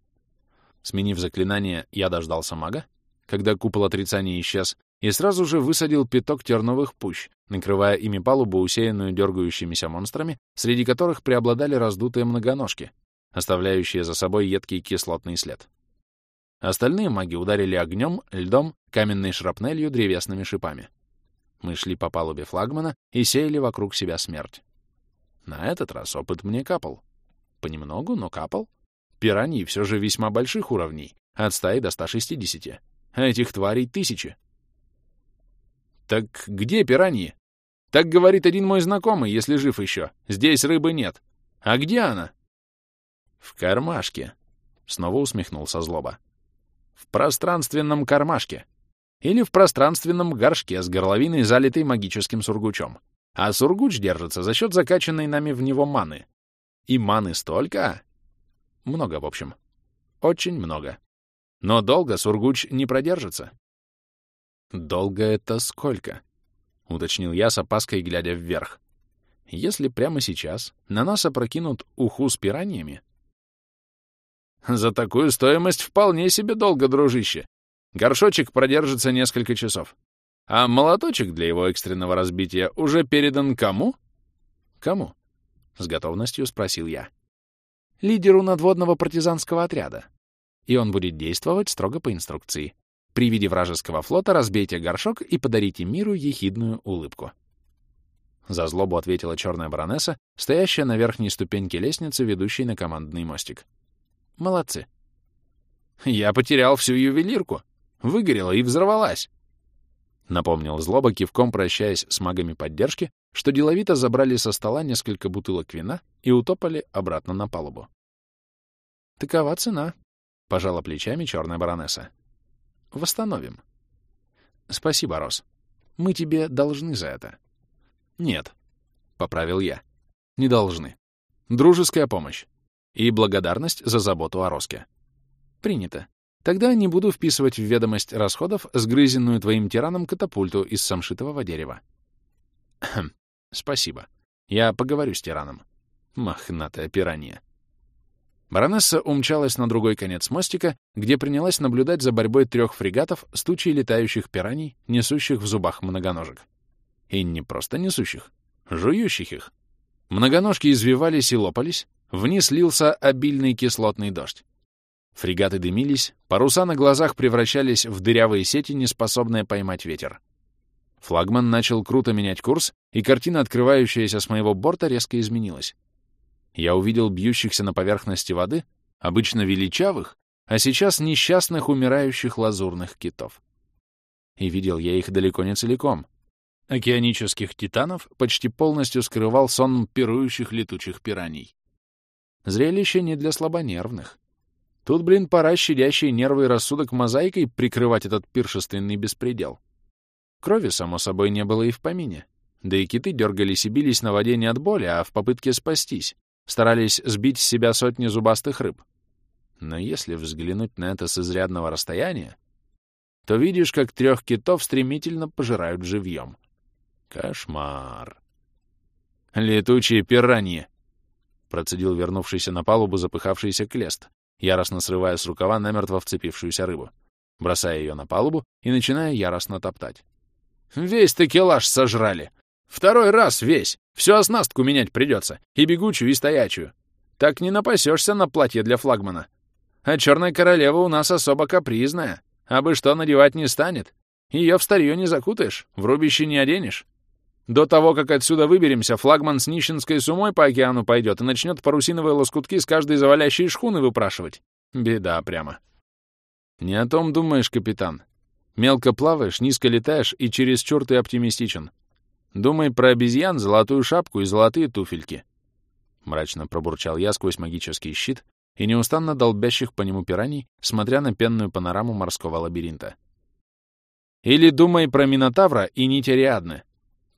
Сменив заклинание, я дождался мага, когда купол отрицания исчез, и сразу же высадил пяток терновых пущ, накрывая ими палубу, усеянную дергающимися монстрами, среди которых преобладали раздутые многоножки, оставляющие за собой едкий кислотный след. Остальные маги ударили огнем, льдом, каменной шрапнелью, древесными шипами. Мы шли по палубе флагмана и сеяли вокруг себя смерть. На этот раз опыт мне капал. Понемногу, но капал. Пираньи все же весьма больших уровней, от 100 до 160. А этих тварей тысячи. «Так где пираньи?» «Так говорит один мой знакомый, если жив еще. Здесь рыбы нет. А где она?» «В кармашке», — снова усмехнулся злоба в пространственном кармашке или в пространственном горшке с горловиной, залитой магическим сургучом. А сургуч держится за счет закачанной нами в него маны. И маны столько? Много, в общем. Очень много. Но долго сургуч не продержится. «Долго это сколько?» — уточнил я с опаской, глядя вверх. «Если прямо сейчас на нас опрокинут уху с пираньями, за такую стоимость вполне себе долго, дружище. Горшочек продержится несколько часов. А молоточек для его экстренного разбития уже передан кому? Кому? С готовностью спросил я. Лидеру надводного партизанского отряда. И он будет действовать строго по инструкции. При виде вражеского флота разбейте горшок и подарите миру ехидную улыбку. За злобу ответила черная баронесса, стоящая на верхней ступеньке лестницы, ведущей на командный мостик. Молодцы. Я потерял всю ювелирку. Выгорела и взорвалась. Напомнил злоба, кивком прощаясь с магами поддержки, что деловито забрали со стола несколько бутылок вина и утопали обратно на палубу. «Такова цена», — пожала плечами черная баронесса. «Восстановим». «Спасибо, Рос. Мы тебе должны за это». «Нет», — поправил я. «Не должны. Дружеская помощь. И благодарность за заботу о Роске». «Принято. Тогда не буду вписывать в ведомость расходов сгрызенную твоим тираном катапульту из самшитового дерева. Хм, спасибо. Я поговорю с тираном. Мохнатая пиранья. Баронесса умчалась на другой конец мостика, где принялась наблюдать за борьбой трех фрегатов с тучей летающих пираний, несущих в зубах многоножек. И не просто несущих, жующих их. Многоножки извивались и лопались, вниз лился обильный кислотный дождь. Фрегаты дымились, паруса на глазах превращались в дырявые сети, неспособные поймать ветер. Флагман начал круто менять курс, и картина, открывающаяся с моего борта, резко изменилась. Я увидел бьющихся на поверхности воды, обычно величавых, а сейчас несчастных умирающих лазурных китов. И видел я их далеко не целиком. Океанических титанов почти полностью скрывал сон пирующих летучих пираний. Зрелище не для слабонервных. Тут, блин, пора щадящие нервы и рассудок мозаикой прикрывать этот пиршественный беспредел. Крови, само собой, не было и в помине. Да и киты дергались и бились на воде не от боли, а в попытке спастись. Старались сбить с себя сотни зубастых рыб. Но если взглянуть на это с изрядного расстояния, то видишь, как трех китов стремительно пожирают живьем. Кошмар. «Летучие пираньи!» — процедил вернувшийся на палубу запыхавшийся Клест, яростно срывая с рукава намертво вцепившуюся рыбу, бросая ее на палубу и начиная яростно топтать. «Весь такелаж сожрали! Второй раз весь! Всю оснастку менять придется, и бегучую, и стоячую. Так не напасешься на платье для флагмана. А черная королева у нас особо капризная, а бы что надевать не станет. Ее в старье не закутаешь, в рубище не оденешь. До того, как отсюда выберемся, флагман с нищенской сумой по океану пойдет и начнет парусиновые лоскутки с каждой завалящей шхуны выпрашивать. Беда прямо. Не о том думаешь, капитан. Мелко плаваешь, низко летаешь и чересчур ты оптимистичен. Думай про обезьян, золотую шапку и золотые туфельки. Мрачно пробурчал я сквозь магический щит и неустанно долбящих по нему пираний, смотря на пенную панораму морского лабиринта. Или думай про Минотавра и нить Ариадны.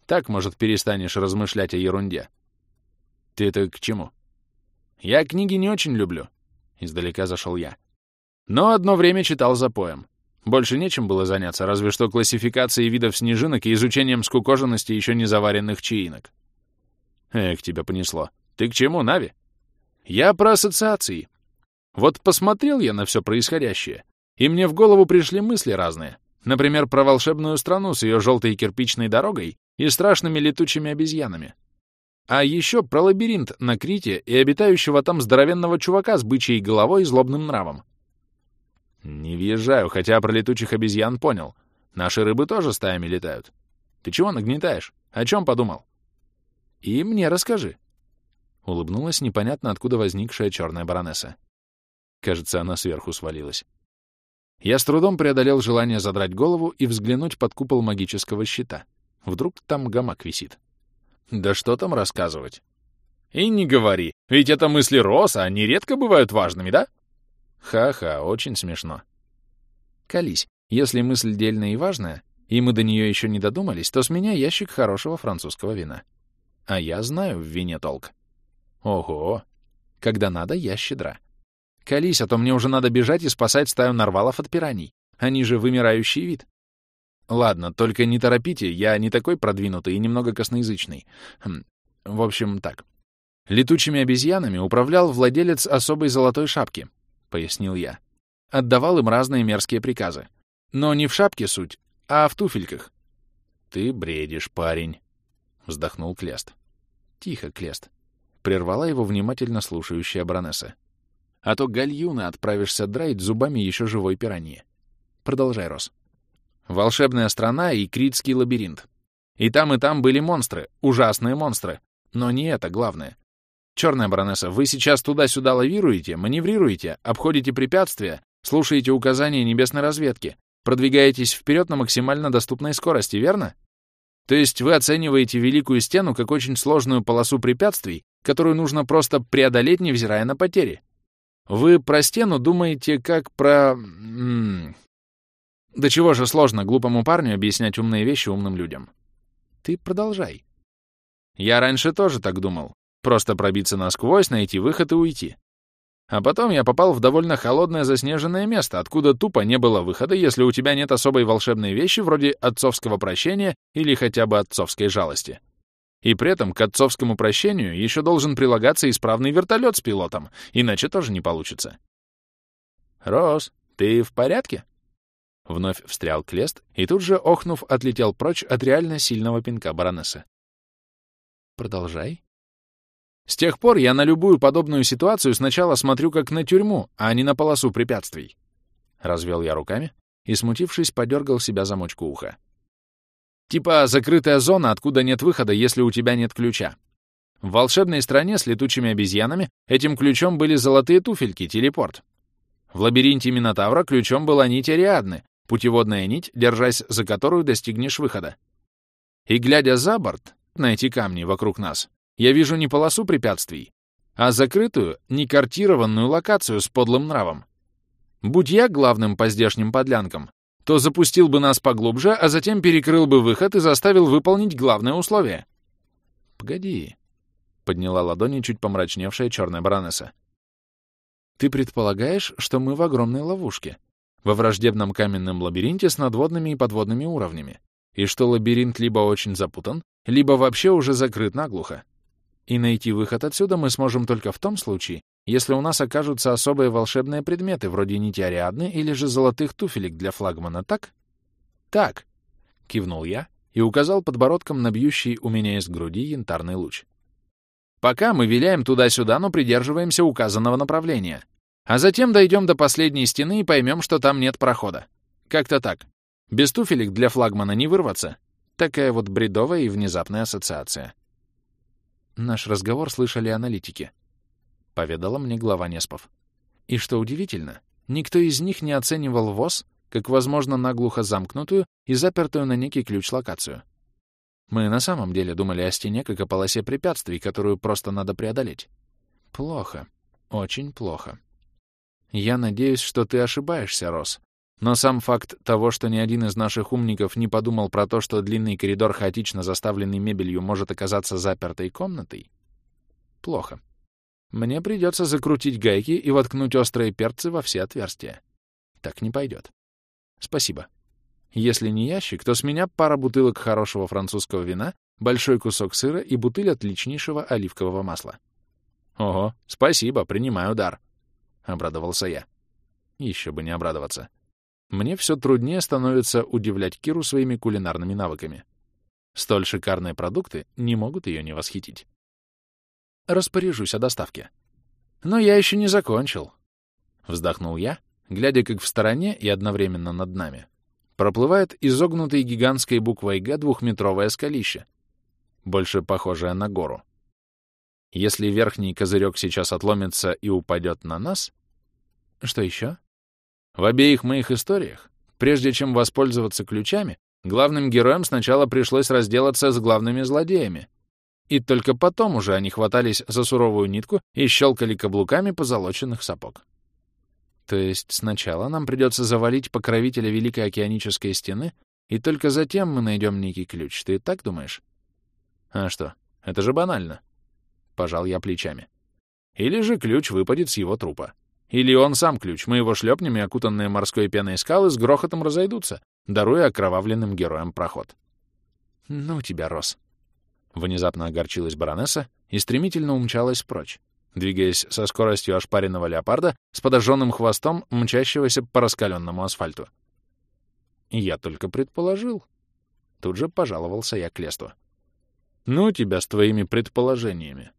Так, может, перестанешь размышлять о ерунде. Ты это к чему? Я книги не очень люблю. Издалека зашел я. Но одно время читал за поем. Больше нечем было заняться, разве что классификацией видов снежинок и изучением скукоженности еще не заваренных чаинок. Эх, тебя понесло. Ты к чему, Нави? Я про ассоциации. Вот посмотрел я на все происходящее, и мне в голову пришли мысли разные. Например, про волшебную страну с ее желтой кирпичной дорогой и страшными летучими обезьянами. А еще про лабиринт на Крите и обитающего там здоровенного чувака с бычьей головой и злобным нравом. Не въезжаю, хотя про летучих обезьян понял. Наши рыбы тоже стаями летают. Ты чего нагнетаешь? О чем подумал? И мне расскажи. Улыбнулась непонятно откуда возникшая черная баронесса. Кажется, она сверху свалилась. Я с трудом преодолел желание задрать голову и взглянуть под купол магического щита. Вдруг там гамак висит. Да что там рассказывать? И не говори, ведь это мысли Роса, они редко бывают важными, да? Ха-ха, очень смешно. Колись, если мысль дельная и важная, и мы до нее еще не додумались, то с меня ящик хорошего французского вина. А я знаю в вине толк. Ого! Когда надо, я щедра. Колись, а то мне уже надо бежать и спасать стаю нарвалов от пираний. Они же вымирающий вид. Ладно, только не торопите, я не такой продвинутый и немного косноязычный. Хм, в общем, так. Летучими обезьянами управлял владелец особой золотой шапки, пояснил я. Отдавал им разные мерзкие приказы. Но не в шапке суть, а в туфельках. Ты бредишь, парень, вздохнул Клест. Тихо, Клест. Прервала его внимательно слушающая баронесса. А то гальюна отправишься драить зубами еще живой пираньи. Продолжай, Рос. Волшебная страна и Критский лабиринт. И там, и там были монстры, ужасные монстры. Но не это главное. Черная баронесса, вы сейчас туда-сюда лавируете, маневрируете, обходите препятствия, слушаете указания небесной разведки, продвигаетесь вперед на максимально доступной скорости, верно? То есть вы оцениваете Великую Стену как очень сложную полосу препятствий, которую нужно просто преодолеть, невзирая на потери. Вы про стену думаете как про... М -м... Да чего же сложно глупому парню объяснять умные вещи умным людям? Ты продолжай. Я раньше тоже так думал. Просто пробиться насквозь, найти выход и уйти. А потом я попал в довольно холодное заснеженное место, откуда тупо не было выхода, если у тебя нет особой волшебной вещи вроде отцовского прощения или хотя бы отцовской жалости. И при этом к отцовскому прощению еще должен прилагаться исправный вертолет с пилотом, иначе тоже не получится. «Рос, ты в порядке?» Вновь встрял Клест и тут же, охнув, отлетел прочь от реально сильного пинка баронессы. «Продолжай», с тех пор я на любую подобную ситуацию сначала смотрю как на тюрьму, а не на полосу препятствий. Развел я руками и, смутившись, подергал себя за мочку уха. Типа закрытая зона, откуда нет выхода, если у тебя нет ключа. В волшебной стране с летучими обезьянами этим ключом были золотые туфельки, телепорт. В лабиринте Минотавра ключом была нить Ариадны, путеводная нить, держась за которую достигнешь выхода. И глядя за борт, на эти камни вокруг нас, я вижу не полосу препятствий, а закрытую, некартированную локацию с подлым нравом. Будь я главным по здешним подлянкам, то запустил бы нас поглубже, а затем перекрыл бы выход и заставил выполнить главное условие. «Погоди», — подняла ладони чуть помрачневшая черная баронесса. «Ты предполагаешь, что мы в огромной ловушке, во враждебном каменном лабиринте с надводными и подводными уровнями, и что лабиринт либо очень запутан, либо вообще уже закрыт наглухо. И найти выход отсюда мы сможем только в том случае, если у нас окажутся особые волшебные предметы, вроде нити Ариадны или же золотых туфелек для флагмана, так? Так, кивнул я и указал подбородком на бьющий у меня из груди янтарный луч. Пока мы виляем туда-сюда, но придерживаемся указанного направления. А затем дойдем до последней стены и поймем, что там нет прохода. Как-то так. Без туфелек для флагмана не вырваться. Такая вот бредовая и внезапная ассоциация. Наш разговор слышали аналитики, — поведала мне глава Неспов. И что удивительно, никто из них не оценивал ВОЗ как, возможно, наглухо замкнутую и запертую на некий ключ локацию. Мы на самом деле думали о стене как о полосе препятствий, которую просто надо преодолеть. Плохо. Очень плохо. Я надеюсь, что ты ошибаешься, Рос, но сам факт того, что ни один из наших умников не подумал про то, что длинный коридор, хаотично заставленный мебелью, может оказаться запертой комнатой, плохо. Мне придется закрутить гайки и воткнуть острые перцы во все отверстия. Так не пойдет. Спасибо. Если не ящик, то с меня пара бутылок хорошего французского вина, большой кусок сыра и бутыль отличнейшего оливкового масла. Ого, спасибо, принимаю дар. Обрадовался я. Еще бы не обрадоваться. Мне все труднее становится удивлять Киру своими кулинарными навыками. Столь шикарные продукты не могут ее не восхитить. Распоряжусь о доставке. Но я еще не закончил. Вздохнул я, глядя, как в стороне и одновременно над нами проплывает изогнутой гигантской буквой «Г» двухметровое скалище, больше похожее на гору. Если верхний козырек сейчас отломится и упадет на нас... Что еще? В обеих моих историях, прежде чем воспользоваться ключами, главным героям сначала пришлось разделаться с главными злодеями. И только потом уже они хватались за суровую нитку и щелкали каблуками позолоченных сапог. То есть сначала нам придется завалить покровителя Великой Океанической Стены, и только затем мы найдем некий ключ. Ты так думаешь? А что, это же банально. Пожал я плечами. Или же ключ выпадет с его трупа. Или он сам ключ, мы его шлепнем, и окутанные морской пеной скалы с грохотом разойдутся, даруя окровавленным героям проход. «Ну тебя, Рос!» Внезапно огорчилась баронесса и стремительно умчалась прочь, двигаясь со скоростью ошпаренного леопарда с подожженным хвостом, мчащегося по раскаленному асфальту. Я только предположил. Тут же пожаловался я к Лесту. «Ну тебя с твоими предположениями!»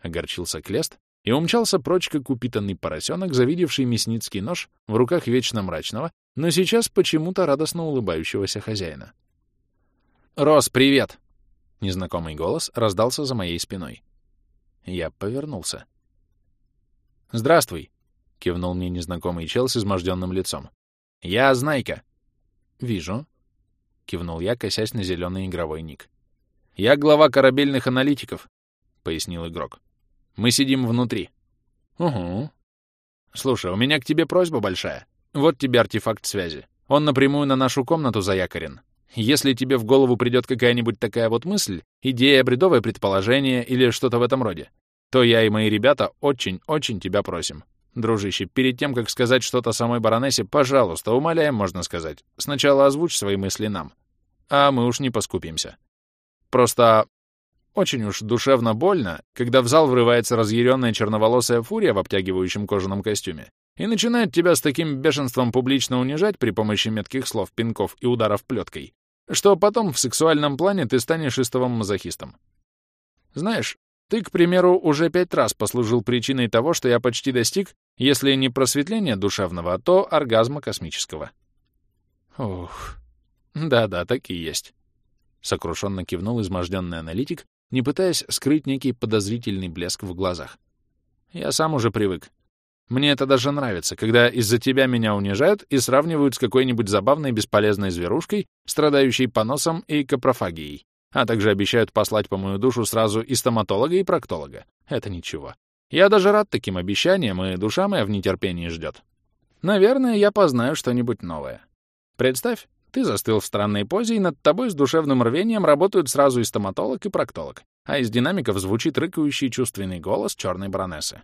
Огорчился Клест и умчался прочь, как упитанный поросенок, завидевший мясницкий нож в руках вечно мрачного, но сейчас почему-то радостно улыбающегося хозяина. «Рос, привет!» Незнакомый голос раздался за моей спиной. Я повернулся. «Здравствуй!» — кивнул мне незнакомый чел с изможденным лицом. «Я Знайка. Вижу. Кивнул я, косясь на зеленый игровой ник. Я глава корабельных аналитиков, пояснил игрок. Мы сидим внутри. Угу. Слушай, у меня к тебе просьба большая. Вот тебе артефакт связи. Он напрямую на нашу комнату заякорен. Если тебе в голову придет какая-нибудь такая вот мысль, идея, бредовое предположение или что-то в этом роде, то я и мои ребята очень-очень тебя просим. Дружище, перед тем, как сказать что-то самой баронессе, пожалуйста, умоляем, можно сказать, сначала озвучь свои мысли нам. А мы уж не поскупимся. Просто очень уж душевно больно, когда в зал врывается разъяренная черноволосая фурия в обтягивающем кожаном костюме и начинает тебя с таким бешенством публично унижать при помощи метких слов, пинков и ударов плеткой, что потом в сексуальном плане ты станешь истовым мазохистом. Знаешь, ты, к примеру, уже пять раз послужил причиной того, что я почти достиг, если не просветления душевного, то оргазма космического. Ух, да-да, так и есть. Сокрушенно кивнул изможденный аналитик, не пытаясь скрыть некий подозрительный блеск в глазах. Я сам уже привык. Мне это даже нравится, когда из-за тебя меня унижают и сравнивают с какой-нибудь забавной бесполезной зверушкой, страдающей поносом и капрофагией а также обещают послать по мою душу сразу и стоматолога, и проктолога. Это ничего. Я даже рад таким обещаниям, и душа моя в нетерпении ждет. Наверное, я познаю что-нибудь новое. Представь, ты застыл в странной позе, и над тобой с душевным рвением работают сразу и стоматолог, и проктолог, а из динамиков звучит рыкающий чувственный голос черной баронессы.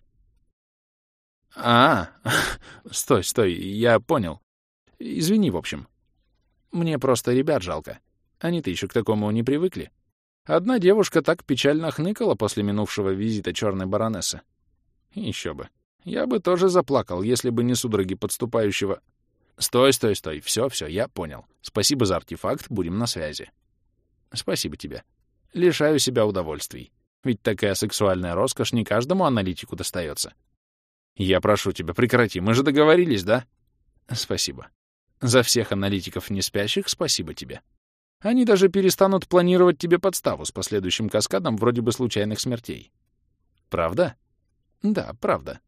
А, стой, стой, я понял. Извини, в общем. Мне просто ребят жалко. Они-то еще к такому не привыкли. Одна девушка так печально хныкала после минувшего визита черной баронессы. Еще бы. Я бы тоже заплакал, если бы не судороги подступающего... Стой, стой, стой. Все, все, я понял. Спасибо за артефакт, будем на связи. Спасибо тебе. Лишаю себя удовольствий. Ведь такая сексуальная роскошь не каждому аналитику достается. Я прошу тебя, прекрати, мы же договорились, да? Спасибо. За всех аналитиков не спящих спасибо тебе. Они даже перестанут планировать тебе подставу с последующим каскадом вроде бы случайных смертей. Правда? Да, правда.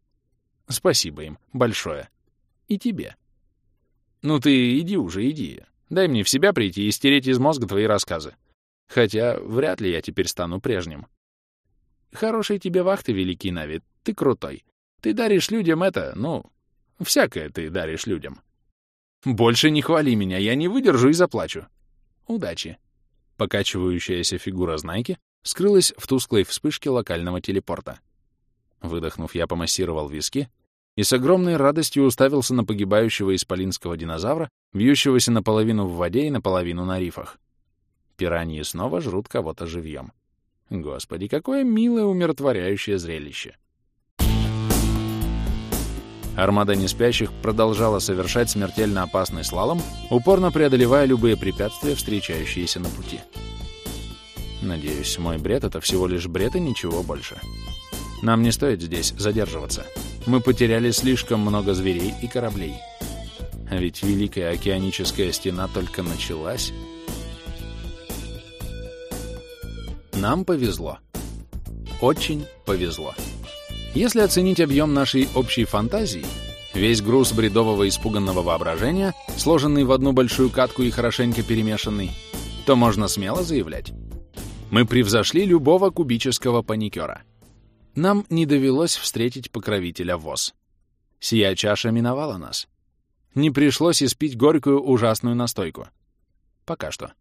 Спасибо им. Большое. И тебе. Ну ты иди уже, иди. Дай мне в себя прийти и стереть из мозга твои рассказы. Хотя вряд ли я теперь стану прежним. Хорошей тебе вахты, великий Нави. Ты крутой. Ты даришь людям это, ну, всякое ты даришь людям. Больше не хвали меня, я не выдержу и заплачу. Удачи. Покачивающаяся фигура Знайки скрылась в тусклой вспышке локального телепорта. Выдохнув, я помассировал виски и с огромной радостью уставился на погибающего исполинского динозавра, вьющегося наполовину в воде и наполовину на рифах. Пираньи снова жрут кого-то живьем. Господи, какое милое умиротворяющее зрелище! Армада неспящих продолжала совершать смертельно опасный слалом, упорно преодолевая любые препятствия, встречающиеся на пути. Надеюсь, мой бред — это всего лишь бред и ничего больше. Нам не стоит здесь задерживаться. Мы потеряли слишком много зверей и кораблей. А ведь Великая океаническая стена только началась. Нам повезло. Очень повезло. Если оценить объем нашей общей фантазии, весь груз бредового испуганного воображения, сложенный в одну большую катку и хорошенько перемешанный, то можно смело заявлять. Мы превзошли любого кубического паникера. Нам не довелось встретить покровителя ВОЗ. Сия чаша миновала нас. Не пришлось испить горькую ужасную настойку. Пока что.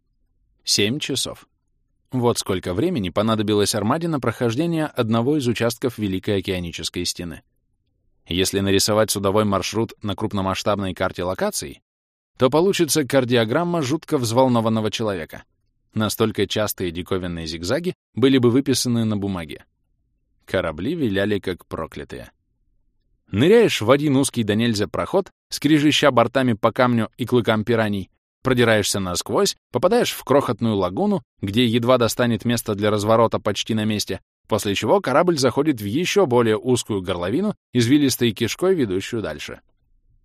Семь часов. Вот сколько времени понадобилось Армаде на прохождение одного из участков Великой океанической стены. Если нарисовать судовой маршрут на крупномасштабной карте локаций, то получится кардиограмма жутко взволнованного человека. Настолько частые диковинные зигзаги были бы выписаны на бумаге. Корабли виляли как проклятые. Ныряешь в один узкий до нельзя проход, скрижища бортами по камню и клыкам пираний, продираешься насквозь, попадаешь в крохотную лагуну, где едва достанет место для разворота почти на месте, после чего корабль заходит в еще более узкую горловину, извилистой кишкой, ведущую дальше.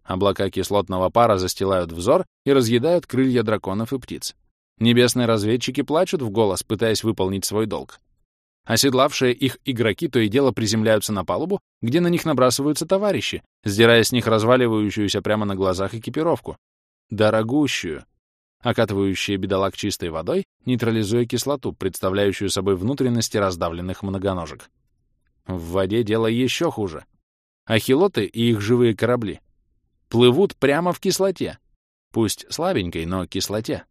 Облака кислотного пара застилают взор и разъедают крылья драконов и птиц. Небесные разведчики плачут в голос, пытаясь выполнить свой долг. Оседлавшие их игроки то и дело приземляются на палубу, где на них набрасываются товарищи, сдирая с них разваливающуюся прямо на глазах экипировку, дорогущую, окатывающие бедолаг чистой водой, нейтрализуя кислоту, представляющую собой внутренности раздавленных многоножек. В воде дело еще хуже. Ахилоты и их живые корабли плывут прямо в кислоте. Пусть слабенькой, но кислоте.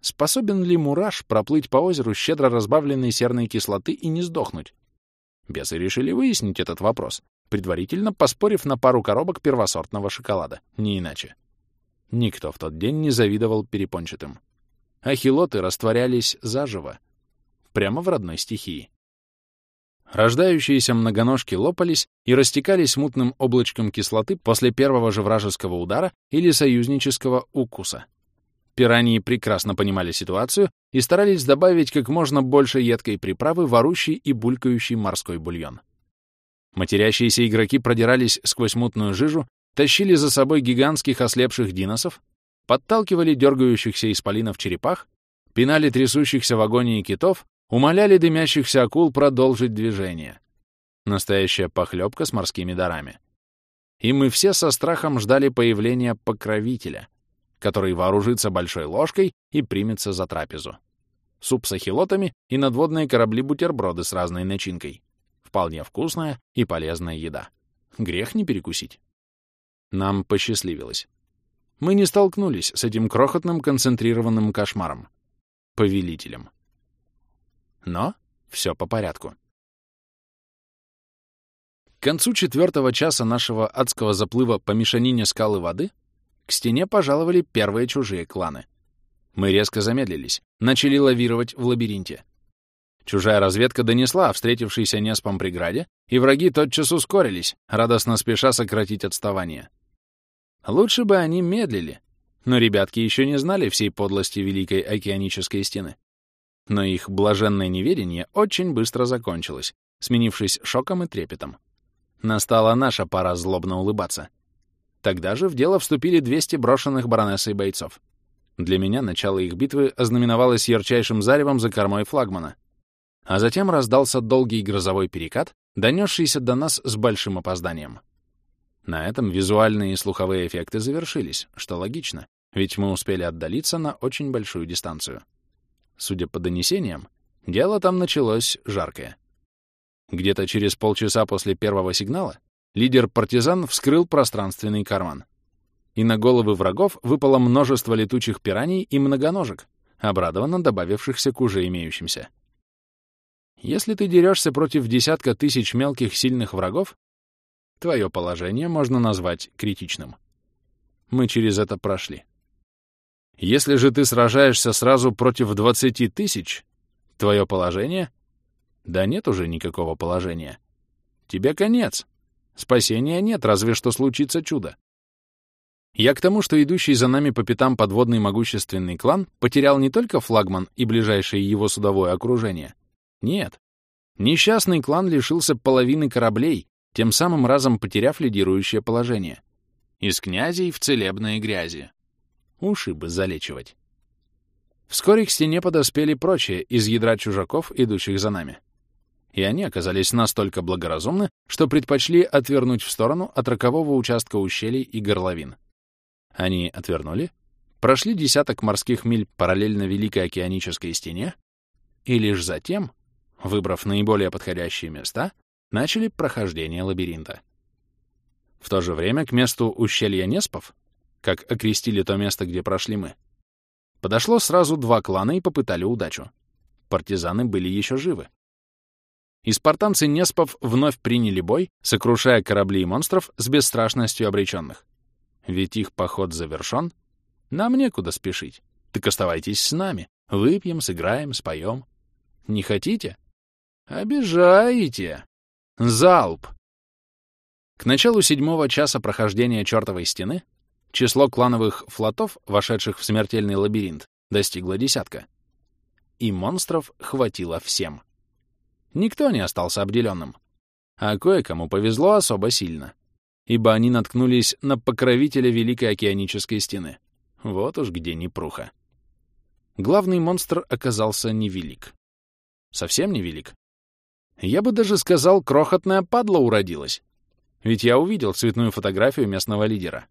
Способен ли мураш проплыть по озеру щедро разбавленной серной кислоты и не сдохнуть? Бесы решили выяснить этот вопрос, предварительно поспорив на пару коробок первосортного шоколада, не иначе. Никто в тот день не завидовал перепончатым. Ахилоты растворялись заживо, прямо в родной стихии. Рождающиеся многоножки лопались и растекались мутным облачком кислоты после первого же вражеского удара или союзнического укуса. Пираньи прекрасно понимали ситуацию и старались добавить как можно больше едкой приправы в орущий и булькающий морской бульон. Матерящиеся игроки продирались сквозь мутную жижу, тащили за собой гигантских ослепших диносов, подталкивали дергающихся исполинов черепах, пинали трясущихся в агонии китов, умоляли дымящихся акул продолжить движение. Настоящая похлебка с морскими дарами. И мы все со страхом ждали появления покровителя, который вооружится большой ложкой и примется за трапезу. Суп с ахилотами и надводные корабли-бутерброды с разной начинкой. Вполне вкусная и полезная еда. Грех не перекусить. Нам посчастливилось. Мы не столкнулись с этим крохотным концентрированным кошмаром. Повелителем. Но все по порядку. К концу четвертого часа нашего адского заплыва по мешанине скалы воды к стене пожаловали первые чужие кланы. Мы резко замедлились, начали лавировать в лабиринте. Чужая разведка донесла о встретившейся Неспом преграде, и враги тотчас ускорились, радостно спеша сократить отставание. Лучше бы они медлили, но ребятки еще не знали всей подлости Великой Океанической Стены. Но их блаженное неведение очень быстро закончилось, сменившись шоком и трепетом. Настала наша пора злобно улыбаться. Тогда же в дело вступили 200 брошенных баронессой бойцов. Для меня начало их битвы ознаменовалось ярчайшим заревом за кормой флагмана. А затем раздался долгий грозовой перекат, донесшийся до нас с большим опозданием. На этом визуальные и слуховые эффекты завершились, что логично, ведь мы успели отдалиться на очень большую дистанцию. Судя по донесениям, дело там началось жаркое. Где-то через полчаса после первого сигнала лидер партизан вскрыл пространственный карман. И на головы врагов выпало множество летучих пираний и многоножек, обрадованно добавившихся к уже имеющимся. Если ты дерешься против десятка тысяч мелких сильных врагов, твое положение можно назвать критичным. Мы через это прошли. Если же ты сражаешься сразу против 20 тысяч, твое положение? Да нет уже никакого положения. Тебе конец. Спасения нет, разве что случится чудо. Я к тому, что идущий за нами по пятам подводный могущественный клан потерял не только флагман и ближайшее его судовое окружение. Нет. Несчастный клан лишился половины кораблей, тем самым разом потеряв лидирующее положение. Из князей в целебные грязи. Уши бы залечивать. Вскоре к стене подоспели прочие из ядра чужаков, идущих за нами. И они оказались настолько благоразумны, что предпочли отвернуть в сторону от рокового участка ущелий и горловин. Они отвернули, прошли десяток морских миль параллельно Великой океанической стене, и лишь затем, выбрав наиболее подходящие места, начали прохождение лабиринта. В то же время к месту ущелья Неспов как окрестили то место, где прошли мы. Подошло сразу два клана и попытали удачу. Партизаны были еще живы. И спартанцы Неспов вновь приняли бой, сокрушая корабли и монстров с бесстрашностью обреченных. Ведь их поход завершен. Нам некуда спешить. Так оставайтесь с нами. Выпьем, сыграем, споем. Не хотите? Обижаете. Залп! К началу седьмого часа прохождения чертовой стены Число клановых флотов, вошедших в смертельный лабиринт, достигло десятка. И монстров хватило всем. Никто не остался обделенным. А кое-кому повезло особо сильно, ибо они наткнулись на покровителя Великой океанической стены. Вот уж где непруха. Главный монстр оказался невелик. Совсем невелик. Я бы даже сказал, крохотная падла уродилась. Ведь я увидел цветную фотографию местного лидера.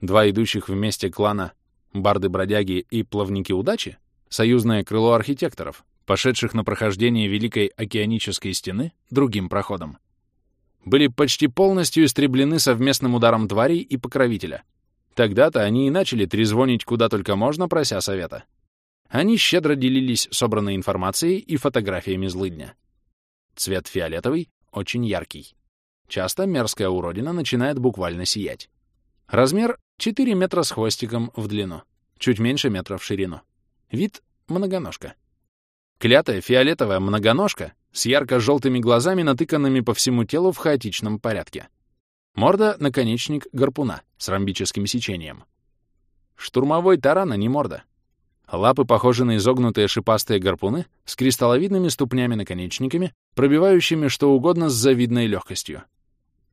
Два идущих вместе клана барды-бродяги и плавники удачи, союзное крыло архитекторов, пошедших на прохождение Великой океанической стены другим проходом, были почти полностью истреблены совместным ударом тварей и покровителя. Тогда-то они и начали трезвонить куда только можно, прося совета. Они щедро делились собранной информацией и фотографиями злыдня. Цвет фиолетовый, очень яркий. Часто мерзкая уродина начинает буквально сиять. Размер 4 метра с хвостиком в длину, чуть меньше метра в ширину. Вид — многоножка. Клятая фиолетовая многоножка с ярко-желтыми глазами, натыканными по всему телу в хаотичном порядке. Морда — наконечник гарпуна с ромбическим сечением. Штурмовой таран, а не морда. Лапы похожи на изогнутые шипастые гарпуны с кристалловидными ступнями-наконечниками, пробивающими что угодно с завидной легкостью.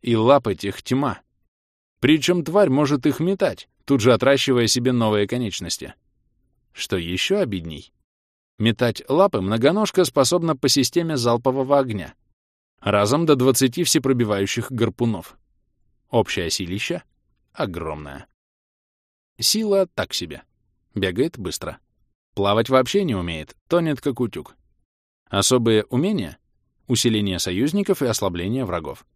И лап этих тьма. Причем тварь может их метать, тут же отращивая себе новые конечности. Что еще обидней? Метать лапы многоножка способна по системе залпового огня. Разом до 20 всепробивающих гарпунов. Общая силища огромная. Сила так себе. Бегает быстро. Плавать вообще не умеет, тонет как утюг. Особые умения — усиление союзников и ослабление врагов.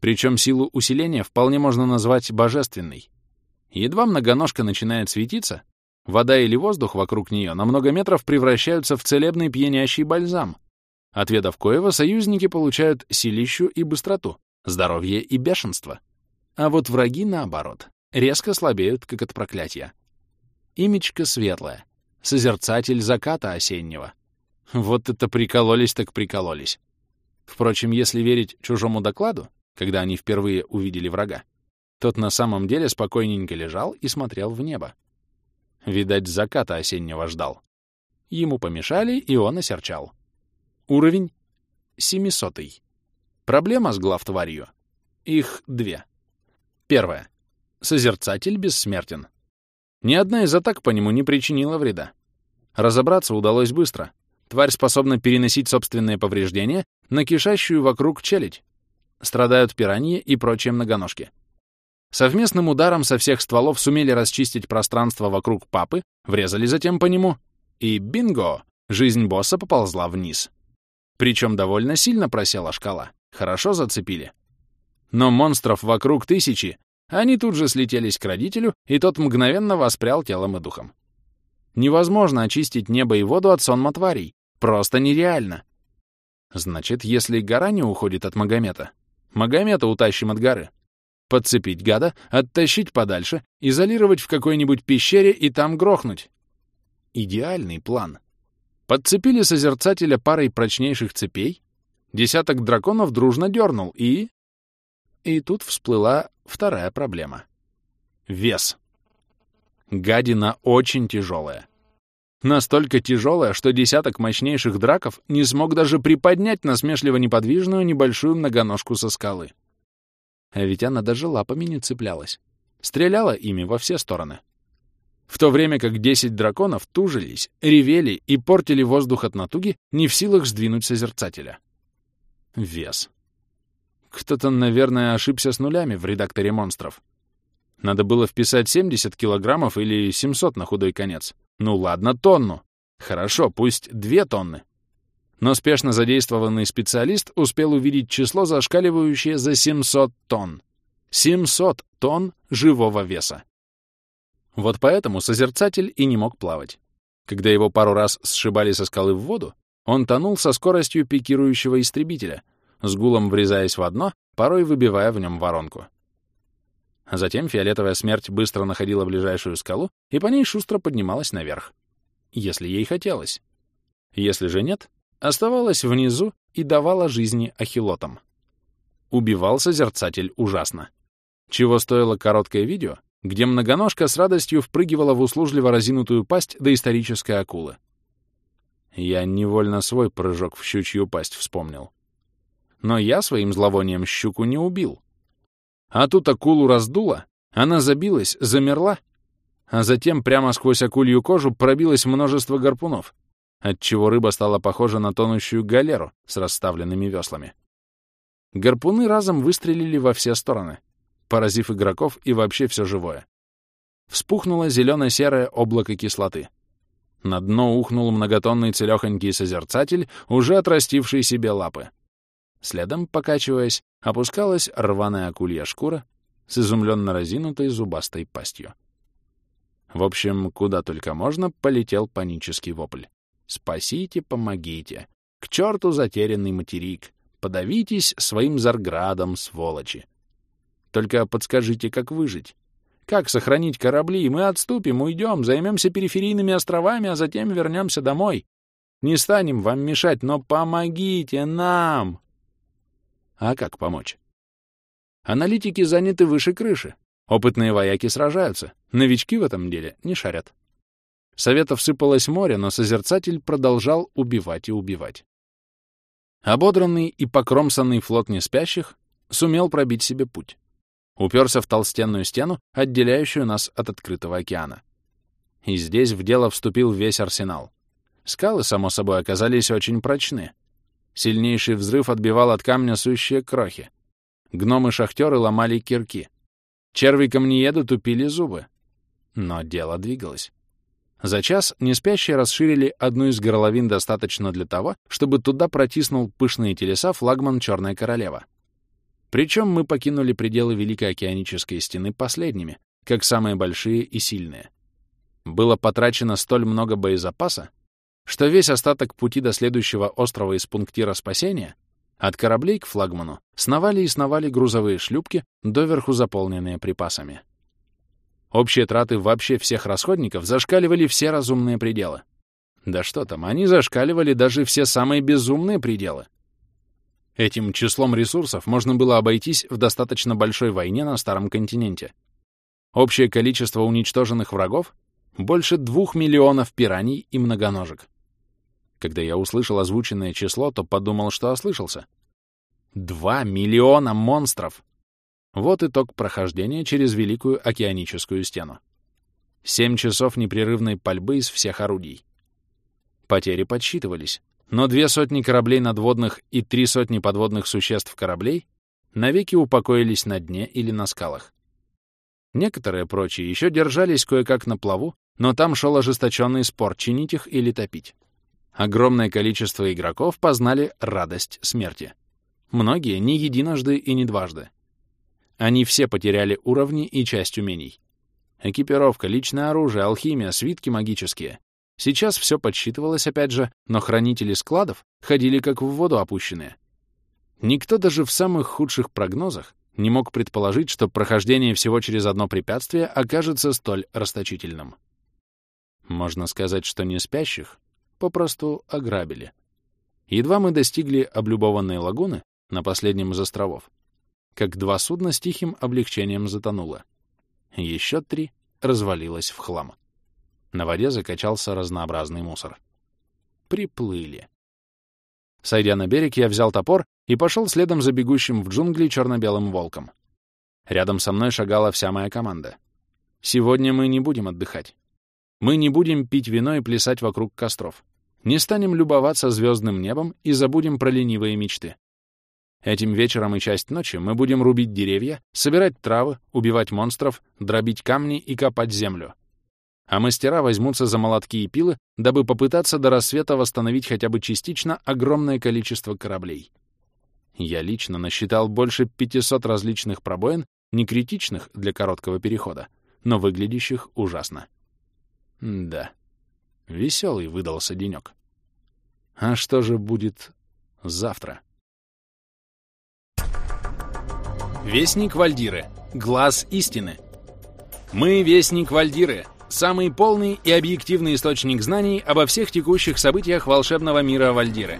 Причем силу усиления вполне можно назвать божественной. Едва многоножка начинает светиться, вода или воздух вокруг нее на много метров превращаются в целебный пьянящий бальзам, отведав коего союзники получают силищу и быстроту, здоровье и бешенство. А вот враги, наоборот, резко слабеют, как от проклятия. Имечко светлое. Созерцатель заката осеннего. Вот это прикололись так прикололись. Впрочем, если верить чужому докладу, когда они впервые увидели врага, тот на самом деле спокойненько лежал и смотрел в небо. Видать, заката осеннего ждал. Ему помешали, и он осерчал. Уровень — семисотый. Проблема с главтварью. Их две. Первое. Созерцатель бессмертен. Ни одна из атак по нему не причинила вреда. Разобраться удалось быстро. Тварь способна переносить собственные повреждения на кишащую вокруг челядь. Страдают пираньи и прочие многоножки. Совместным ударом со всех стволов сумели расчистить пространство вокруг папы, врезали затем по нему, и бинго! Жизнь босса поползла вниз. Причем довольно сильно просела шкала. Хорошо зацепили. Но монстров вокруг тысячи, они тут же слетелись к родителю, и тот мгновенно воспрял телом и духом. Невозможно очистить небо и воду от сонма тварей. Просто нереально. Значит, если гора не уходит от Магомета, Магомета утащим от горы. Подцепить гада, оттащить подальше, изолировать в какой-нибудь пещере и там грохнуть. Идеальный план. Подцепили созерцателя парой прочнейших цепей, десяток драконов дружно дернул и... И тут всплыла вторая проблема. Вес. Гадина очень тяжелая. Настолько тяжелая, что десяток мощнейших драков не смог даже приподнять насмешливо неподвижную небольшую многоножку со скалы. А ведь она даже лапами не цеплялась. Стреляла ими во все стороны. В то время как десять драконов тужились, ревели и портили воздух от натуги, не в силах сдвинуть созерцателя. Вес. Кто-то, наверное, ошибся с нулями в редакторе монстров. Надо было вписать 70 килограммов или 700 на худой конец. Ну ладно, тонну. Хорошо, пусть две тонны. Но спешно задействованный специалист успел увидеть число, зашкаливающее за 700 тонн. 700 тонн живого веса. Вот поэтому созерцатель и не мог плавать. Когда его пару раз сшибали со скалы в воду, он тонул со скоростью пикирующего истребителя, с гулом врезаясь в одно, порой выбивая в нем воронку. Затем фиолетовая смерть быстро находила ближайшую скалу и по ней шустро поднималась наверх. Если ей хотелось. Если же нет, оставалась внизу и давала жизни ахилотам. Убивал созерцатель ужасно. Чего стоило короткое видео, где многоножка с радостью впрыгивала в услужливо разинутую пасть доисторической акулы. Я невольно свой прыжок в щучью пасть вспомнил. Но я своим зловонием щуку не убил. А тут акулу раздуло, она забилась, замерла, а затем прямо сквозь акулью кожу пробилось множество гарпунов, отчего рыба стала похожа на тонущую галеру с расставленными веслами. Гарпуны разом выстрелили во все стороны, поразив игроков и вообще все живое. вспухнуло зелено-серое облако кислоты. На дно ухнул многотонный целёхонький созерцатель, уже отрастивший себе лапы. Следом, покачиваясь, опускалась рваная акулья шкура с изумленно разинутой зубастой пастью. В общем, куда только можно, полетел панический вопль. «Спасите, помогите! К черту затерянный материк! Подавитесь своим зарградом, сволочи! Только подскажите, как выжить? Как сохранить корабли? Мы отступим, уйдем, займемся периферийными островами, а затем вернемся домой. Не станем вам мешать, но помогите нам!» А как помочь? Аналитики заняты выше крыши. Опытные вояки сражаются. Новички в этом деле не шарят. Советов сыпалось море, но Созерцатель продолжал убивать и убивать. Ободранный и покромсанный флот неспящих сумел пробить себе путь. Уперся в толстенную стену, отделяющую нас от открытого океана. И здесь в дело вступил весь арсенал. Скалы, само собой, оказались очень прочны. Сильнейший взрыв отбивал от камня сущие крохи. Гномы-шахтеры ломали кирки. Черви-камнееды тупили зубы. Но дело двигалось. За час неспящие расширили одну из горловин достаточно для того, чтобы туда протиснул пышные телеса флагман «Черная королева». Причем мы покинули пределы Великой океанической стены последними, как самые большие и сильные. Было потрачено столь много боезапаса, что весь остаток пути до следующего острова из пунктира спасения от кораблей к флагману сновали и сновали грузовые шлюпки, доверху заполненные припасами. Общие траты вообще всех расходников зашкаливали все разумные пределы. Да что там, они зашкаливали даже все самые безумные пределы. Этим числом ресурсов можно было обойтись в достаточно большой войне на Старом континенте. Общее количество уничтоженных врагов — больше двух миллионов пираний и многоножек. Когда я услышал озвученное число, то подумал, что ослышался. Два миллиона монстров! Вот итог прохождения через Великую океаническую стену. Семь часов непрерывной пальбы из всех орудий. Потери подсчитывались, но две сотни кораблей надводных и три сотни подводных существ кораблей навеки упокоились на дне или на скалах. Некоторые прочие еще держались кое-как на плаву, но там шел ожесточенный спор, чинить их или топить. Огромное количество игроков познали радость смерти. Многие не единожды и не дважды. Они все потеряли уровни и часть умений. Экипировка, личное оружие, алхимия, свитки магические. Сейчас все подсчитывалось опять же, но хранители складов ходили как в воду опущенные. Никто даже в самых худших прогнозах не мог предположить, что прохождение всего через одно препятствие окажется столь расточительным. Можно сказать, что не спящих попросту ограбили. Едва мы достигли облюбованной лагуны на последнем из островов, как два судна с тихим облегчением затонуло. Еще три развалилось в хлам. На воде закачался разнообразный мусор. Приплыли. Сойдя на берег, я взял топор и пошел следом за бегущим в джунгли черно-белым волком. Рядом со мной шагала вся моя команда. Сегодня мы не будем отдыхать. Мы не будем пить вино и плясать вокруг костров. Не станем любоваться звездным небом и забудем про ленивые мечты. Этим вечером и часть ночи мы будем рубить деревья, собирать травы, убивать монстров, дробить камни и копать землю. А мастера возьмутся за молотки и пилы, дабы попытаться до рассвета восстановить хотя бы частично огромное количество кораблей. Я лично насчитал больше 500 различных пробоин, не критичных для короткого перехода, но выглядящих ужасно. да. Веселый выдался денек. А что же будет завтра? Вестник Вальдиры. Глаз истины. Мы — Вестник Вальдиры, самый полный и объективный источник знаний обо всех текущих событиях волшебного мира Вальдиры.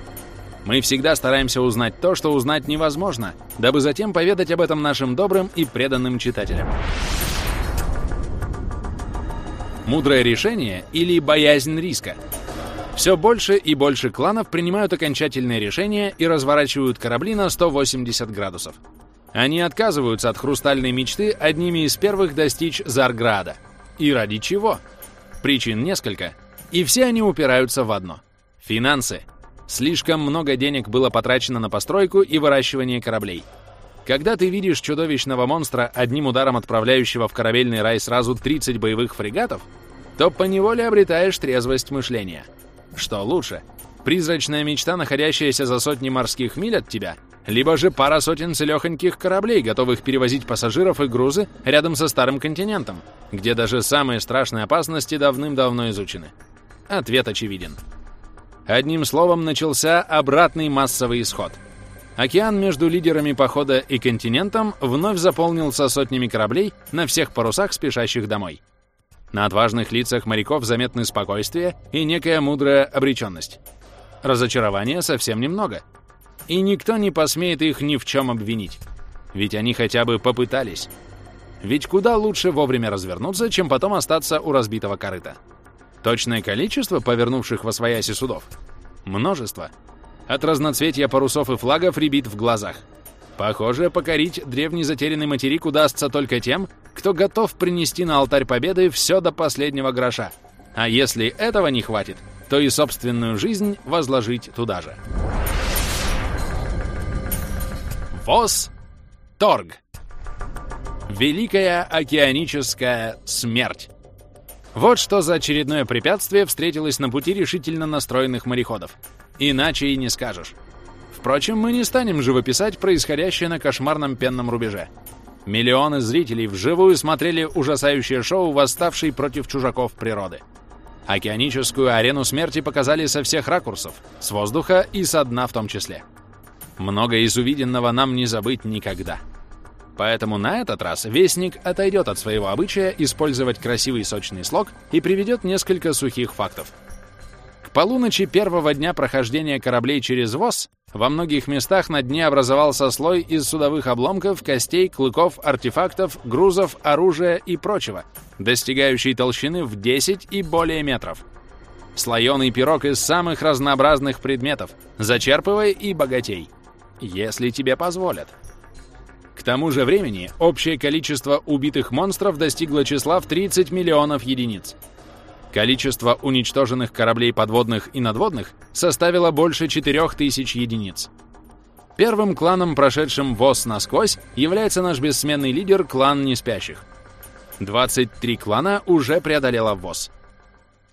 Мы всегда стараемся узнать то, что узнать невозможно, дабы затем поведать об этом нашим добрым и преданным читателям. Мудрое решение или боязнь риска? Все больше и больше кланов принимают окончательные решения и разворачивают корабли на 180 градусов. Они отказываются от хрустальной мечты одними из первых достичь Зарграда. И ради чего? Причин несколько, и все они упираются в одно — финансы. Слишком много денег было потрачено на постройку и выращивание кораблей — Когда ты видишь чудовищного монстра, одним ударом отправляющего в корабельный рай сразу 30 боевых фрегатов, то поневоле обретаешь трезвость мышления. Что лучше, призрачная мечта, находящаяся за сотни морских миль от тебя, либо же пара сотен целехоньких кораблей, готовых перевозить пассажиров и грузы рядом со старым континентом, где даже самые страшные опасности давным-давно изучены. Ответ очевиден. Одним словом, начался обратный массовый исход. Океан между лидерами похода и континентом вновь заполнился сотнями кораблей на всех парусах, спешащих домой. На отважных лицах моряков заметны спокойствие и некая мудрая обреченность. Разочарования совсем немного. И никто не посмеет их ни в чем обвинить. Ведь они хотя бы попытались. Ведь куда лучше вовремя развернуться, чем потом остаться у разбитого корыта. Точное количество повернувших во свояси судов? Множество. От разноцветия парусов и флагов рябит в глазах. Похоже, покорить древний затерянный материк удастся только тем, кто готов принести на алтарь победы все до последнего гроша. А если этого не хватит, то и собственную жизнь возложить туда же. ВОЗ Торг. Великая океаническая смерть. Вот что за очередное препятствие встретилось на пути решительно настроенных мореходов. Иначе и не скажешь. Впрочем, мы не станем живописать происходящее на кошмарном пенном рубеже. Миллионы зрителей вживую смотрели ужасающее шоу, восставшей против чужаков природы. Океаническую арену смерти показали со всех ракурсов, с воздуха и со дна в том числе. Многое из увиденного нам не забыть никогда. Поэтому на этот раз Вестник отойдет от своего обычая использовать красивый сочный слог и приведет несколько сухих фактов. К полуночи первого дня прохождения кораблей через ВОЗ во многих местах на дне образовался слой из судовых обломков, костей, клыков, артефактов, грузов, оружия и прочего, достигающий толщины в 10 и более метров. Слоеный пирог из самых разнообразных предметов, зачерпывай и богатей, если тебе позволят. К тому же времени общее количество убитых монстров достигло числа в 30 миллионов единиц. Количество уничтоженных кораблей подводных и надводных составило больше 4000 единиц. Первым кланом, прошедшим ВОЗ насквозь, является наш бессменный лидер клан Неспящих. 23 клана уже преодолело ВОЗ.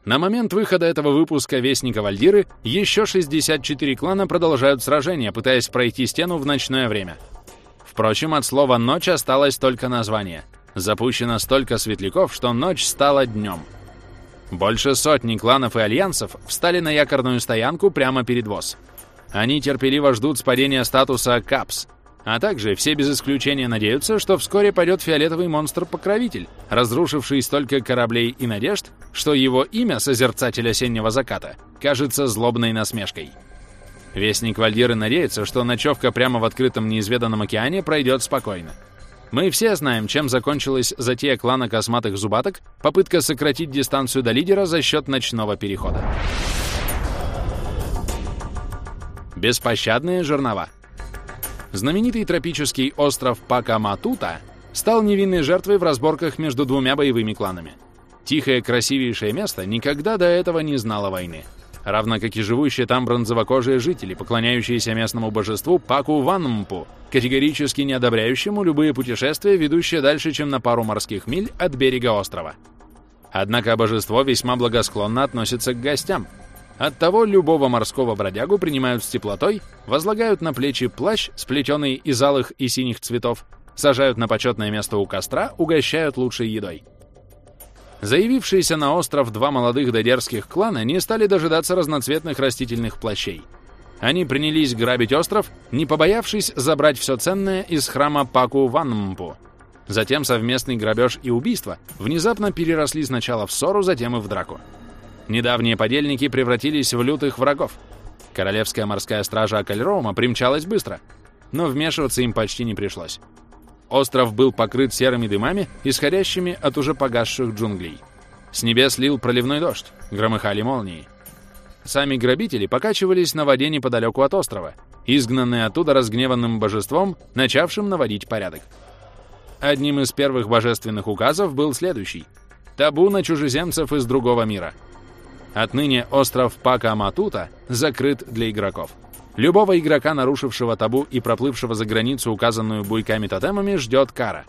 На момент выхода этого выпуска Вестника Вальдиры еще 64 клана продолжают сражение, пытаясь пройти стену в ночное время — Впрочем, от слова «ночь» осталось только название. Запущено столько светляков, что ночь стала днем. Больше сотни кланов и альянсов встали на якорную стоянку прямо перед ВОЗ. Они терпеливо ждут спадения статуса «Капс», а также все без исключения надеются, что вскоре пойдет фиолетовый монстр-покровитель, разрушивший столько кораблей и надежд, что его имя, Созерцатель осеннего заката, кажется злобной насмешкой. Вестник Вальдиры надеется, что ночевка прямо в открытом неизведанном океане пройдет спокойно. Мы все знаем, чем закончилась затея клана косматых зубаток, попытка сократить дистанцию до лидера за счет ночного перехода. Беспощадные жернова. Знаменитый тропический остров Пакаматута стал невинной жертвой в разборках между двумя боевыми кланами. Тихое, красивейшее место никогда до этого не знало войны равно как и живущие там бронзовокожие жители, поклоняющиеся местному божеству Паку Ванмпу, категорически не одобряющему любые путешествия, ведущие дальше, чем на пару морских миль от берега острова. Однако божество весьма благосклонно относится к гостям. Оттого любого морского бродягу принимают с теплотой, возлагают на плечи плащ, сплетенный из алых и синих цветов, сажают на почетное место у костра, угощают лучшей едой. Заявившиеся на остров два молодых додерских клана не стали дожидаться разноцветных растительных плащей. Они принялись грабить остров, не побоявшись забрать все ценное из храма Паку Ванмпу. Затем совместный грабеж и убийство внезапно переросли сначала в ссору, затем и в драку. Недавние подельники превратились в лютых врагов. Королевская морская стража Акальроума примчалась быстро, но вмешиваться им почти не пришлось. Остров был покрыт серыми дымами, исходящими от уже погасших джунглей. С небес лил проливной дождь, громыхали молнии. Сами грабители покачивались на воде неподалеку от острова, изгнанные оттуда разгневанным божеством, начавшим наводить порядок. Одним из первых божественных указов был следующий — табу на чужеземцев из другого мира. Отныне остров Пака-Матута закрыт для игроков. Любого игрока, нарушившего табу и проплывшего за границу, указанную буйками-тотемами, ждет кара.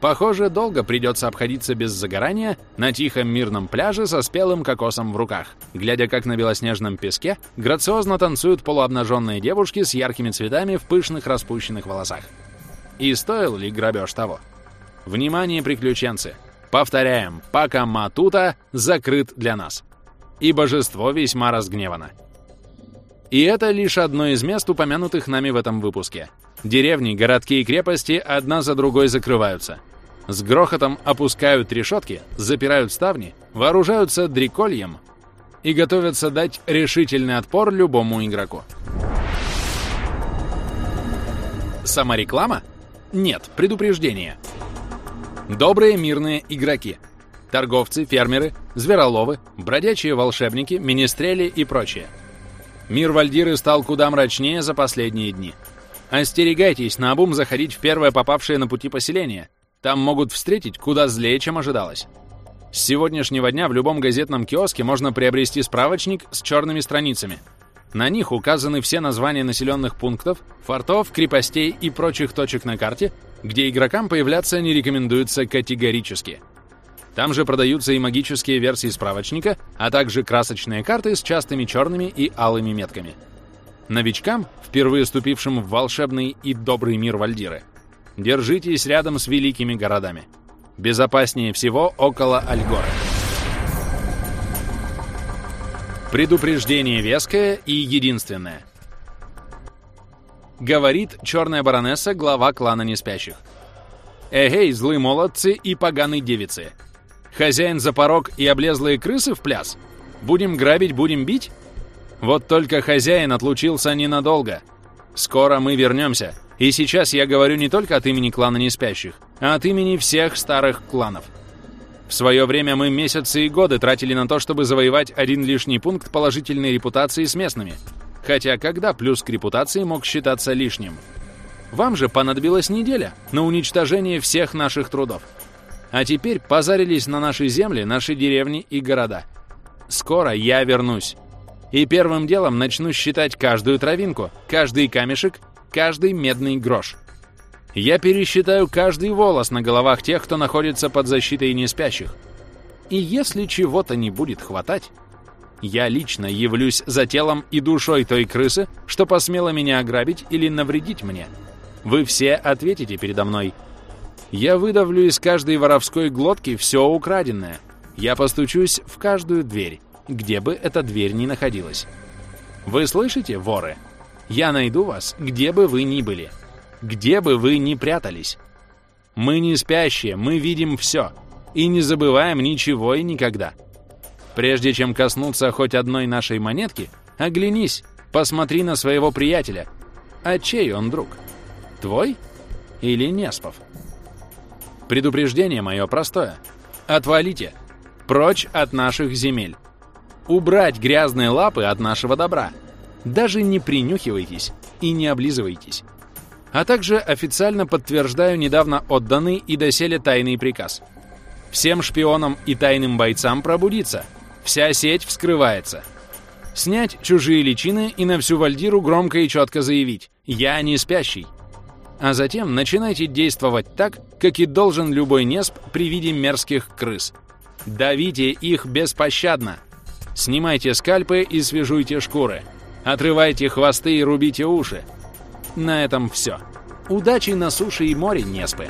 Похоже, долго придется обходиться без загорания на тихом мирном пляже со спелым кокосом в руках, глядя, как на белоснежном песке грациозно танцуют полуобнаженные девушки с яркими цветами в пышных распущенных волосах. И стоил ли грабеж того? Внимание, приключенцы! Повторяем, пока Матута закрыт для нас. И божество весьма разгневано. И это лишь одно из мест, упомянутых нами в этом выпуске. Деревни, городки и крепости одна за другой закрываются. С грохотом опускают решетки, запирают ставни, вооружаются дрекольем и готовятся дать решительный отпор любому игроку. Сама реклама? Нет, предупреждение. Добрые мирные игроки. Торговцы, фермеры, звероловы, бродячие волшебники, министрели и прочее – Мир Вальдиры стал куда мрачнее за последние дни. Остерегайтесь на обум заходить в первое попавшее на пути поселение. Там могут встретить куда злее, чем ожидалось. С сегодняшнего дня в любом газетном киоске можно приобрести справочник с черными страницами. На них указаны все названия населенных пунктов, фортов, крепостей и прочих точек на карте, где игрокам появляться не рекомендуется категорически – там же продаются и магические версии справочника, а также красочные карты с частыми черными и алыми метками. Новичкам, впервые ступившим в волшебный и добрый мир Вальдиры, держитесь рядом с великими городами. Безопаснее всего около Альгоры. Предупреждение веское и единственное. Говорит черная баронесса, глава клана Неспящих. Эгей, злые молодцы и поганые девицы! Хозяин за порог и облезлые крысы в пляс? Будем грабить, будем бить? Вот только хозяин отлучился ненадолго. Скоро мы вернемся. И сейчас я говорю не только от имени клана Неспящих, а от имени всех старых кланов. В свое время мы месяцы и годы тратили на то, чтобы завоевать один лишний пункт положительной репутации с местными. Хотя когда плюс к репутации мог считаться лишним? Вам же понадобилась неделя на уничтожение всех наших трудов. А теперь позарились на наши земли, наши деревни и города. Скоро я вернусь. И первым делом начну считать каждую травинку, каждый камешек, каждый медный грош. Я пересчитаю каждый волос на головах тех, кто находится под защитой неспящих. И если чего-то не будет хватать, я лично явлюсь за телом и душой той крысы, что посмела меня ограбить или навредить мне. Вы все ответите передо мной – я выдавлю из каждой воровской глотки все украденное. Я постучусь в каждую дверь, где бы эта дверь ни находилась. Вы слышите, воры? Я найду вас, где бы вы ни были. Где бы вы ни прятались. Мы не спящие, мы видим все. И не забываем ничего и никогда. Прежде чем коснуться хоть одной нашей монетки, оглянись, посмотри на своего приятеля. А чей он друг? Твой или Неспов? Предупреждение мое простое. Отвалите. Прочь от наших земель. Убрать грязные лапы от нашего добра. Даже не принюхивайтесь и не облизывайтесь. А также официально подтверждаю недавно отданный и доселе тайный приказ. Всем шпионам и тайным бойцам пробудиться. Вся сеть вскрывается. Снять чужие личины и на всю Вальдиру громко и четко заявить «Я не спящий» а затем начинайте действовать так, как и должен любой несп при виде мерзких крыс. Давите их беспощадно. Снимайте скальпы и свяжуйте шкуры. Отрывайте хвосты и рубите уши. На этом все. Удачи на суше и море, неспы!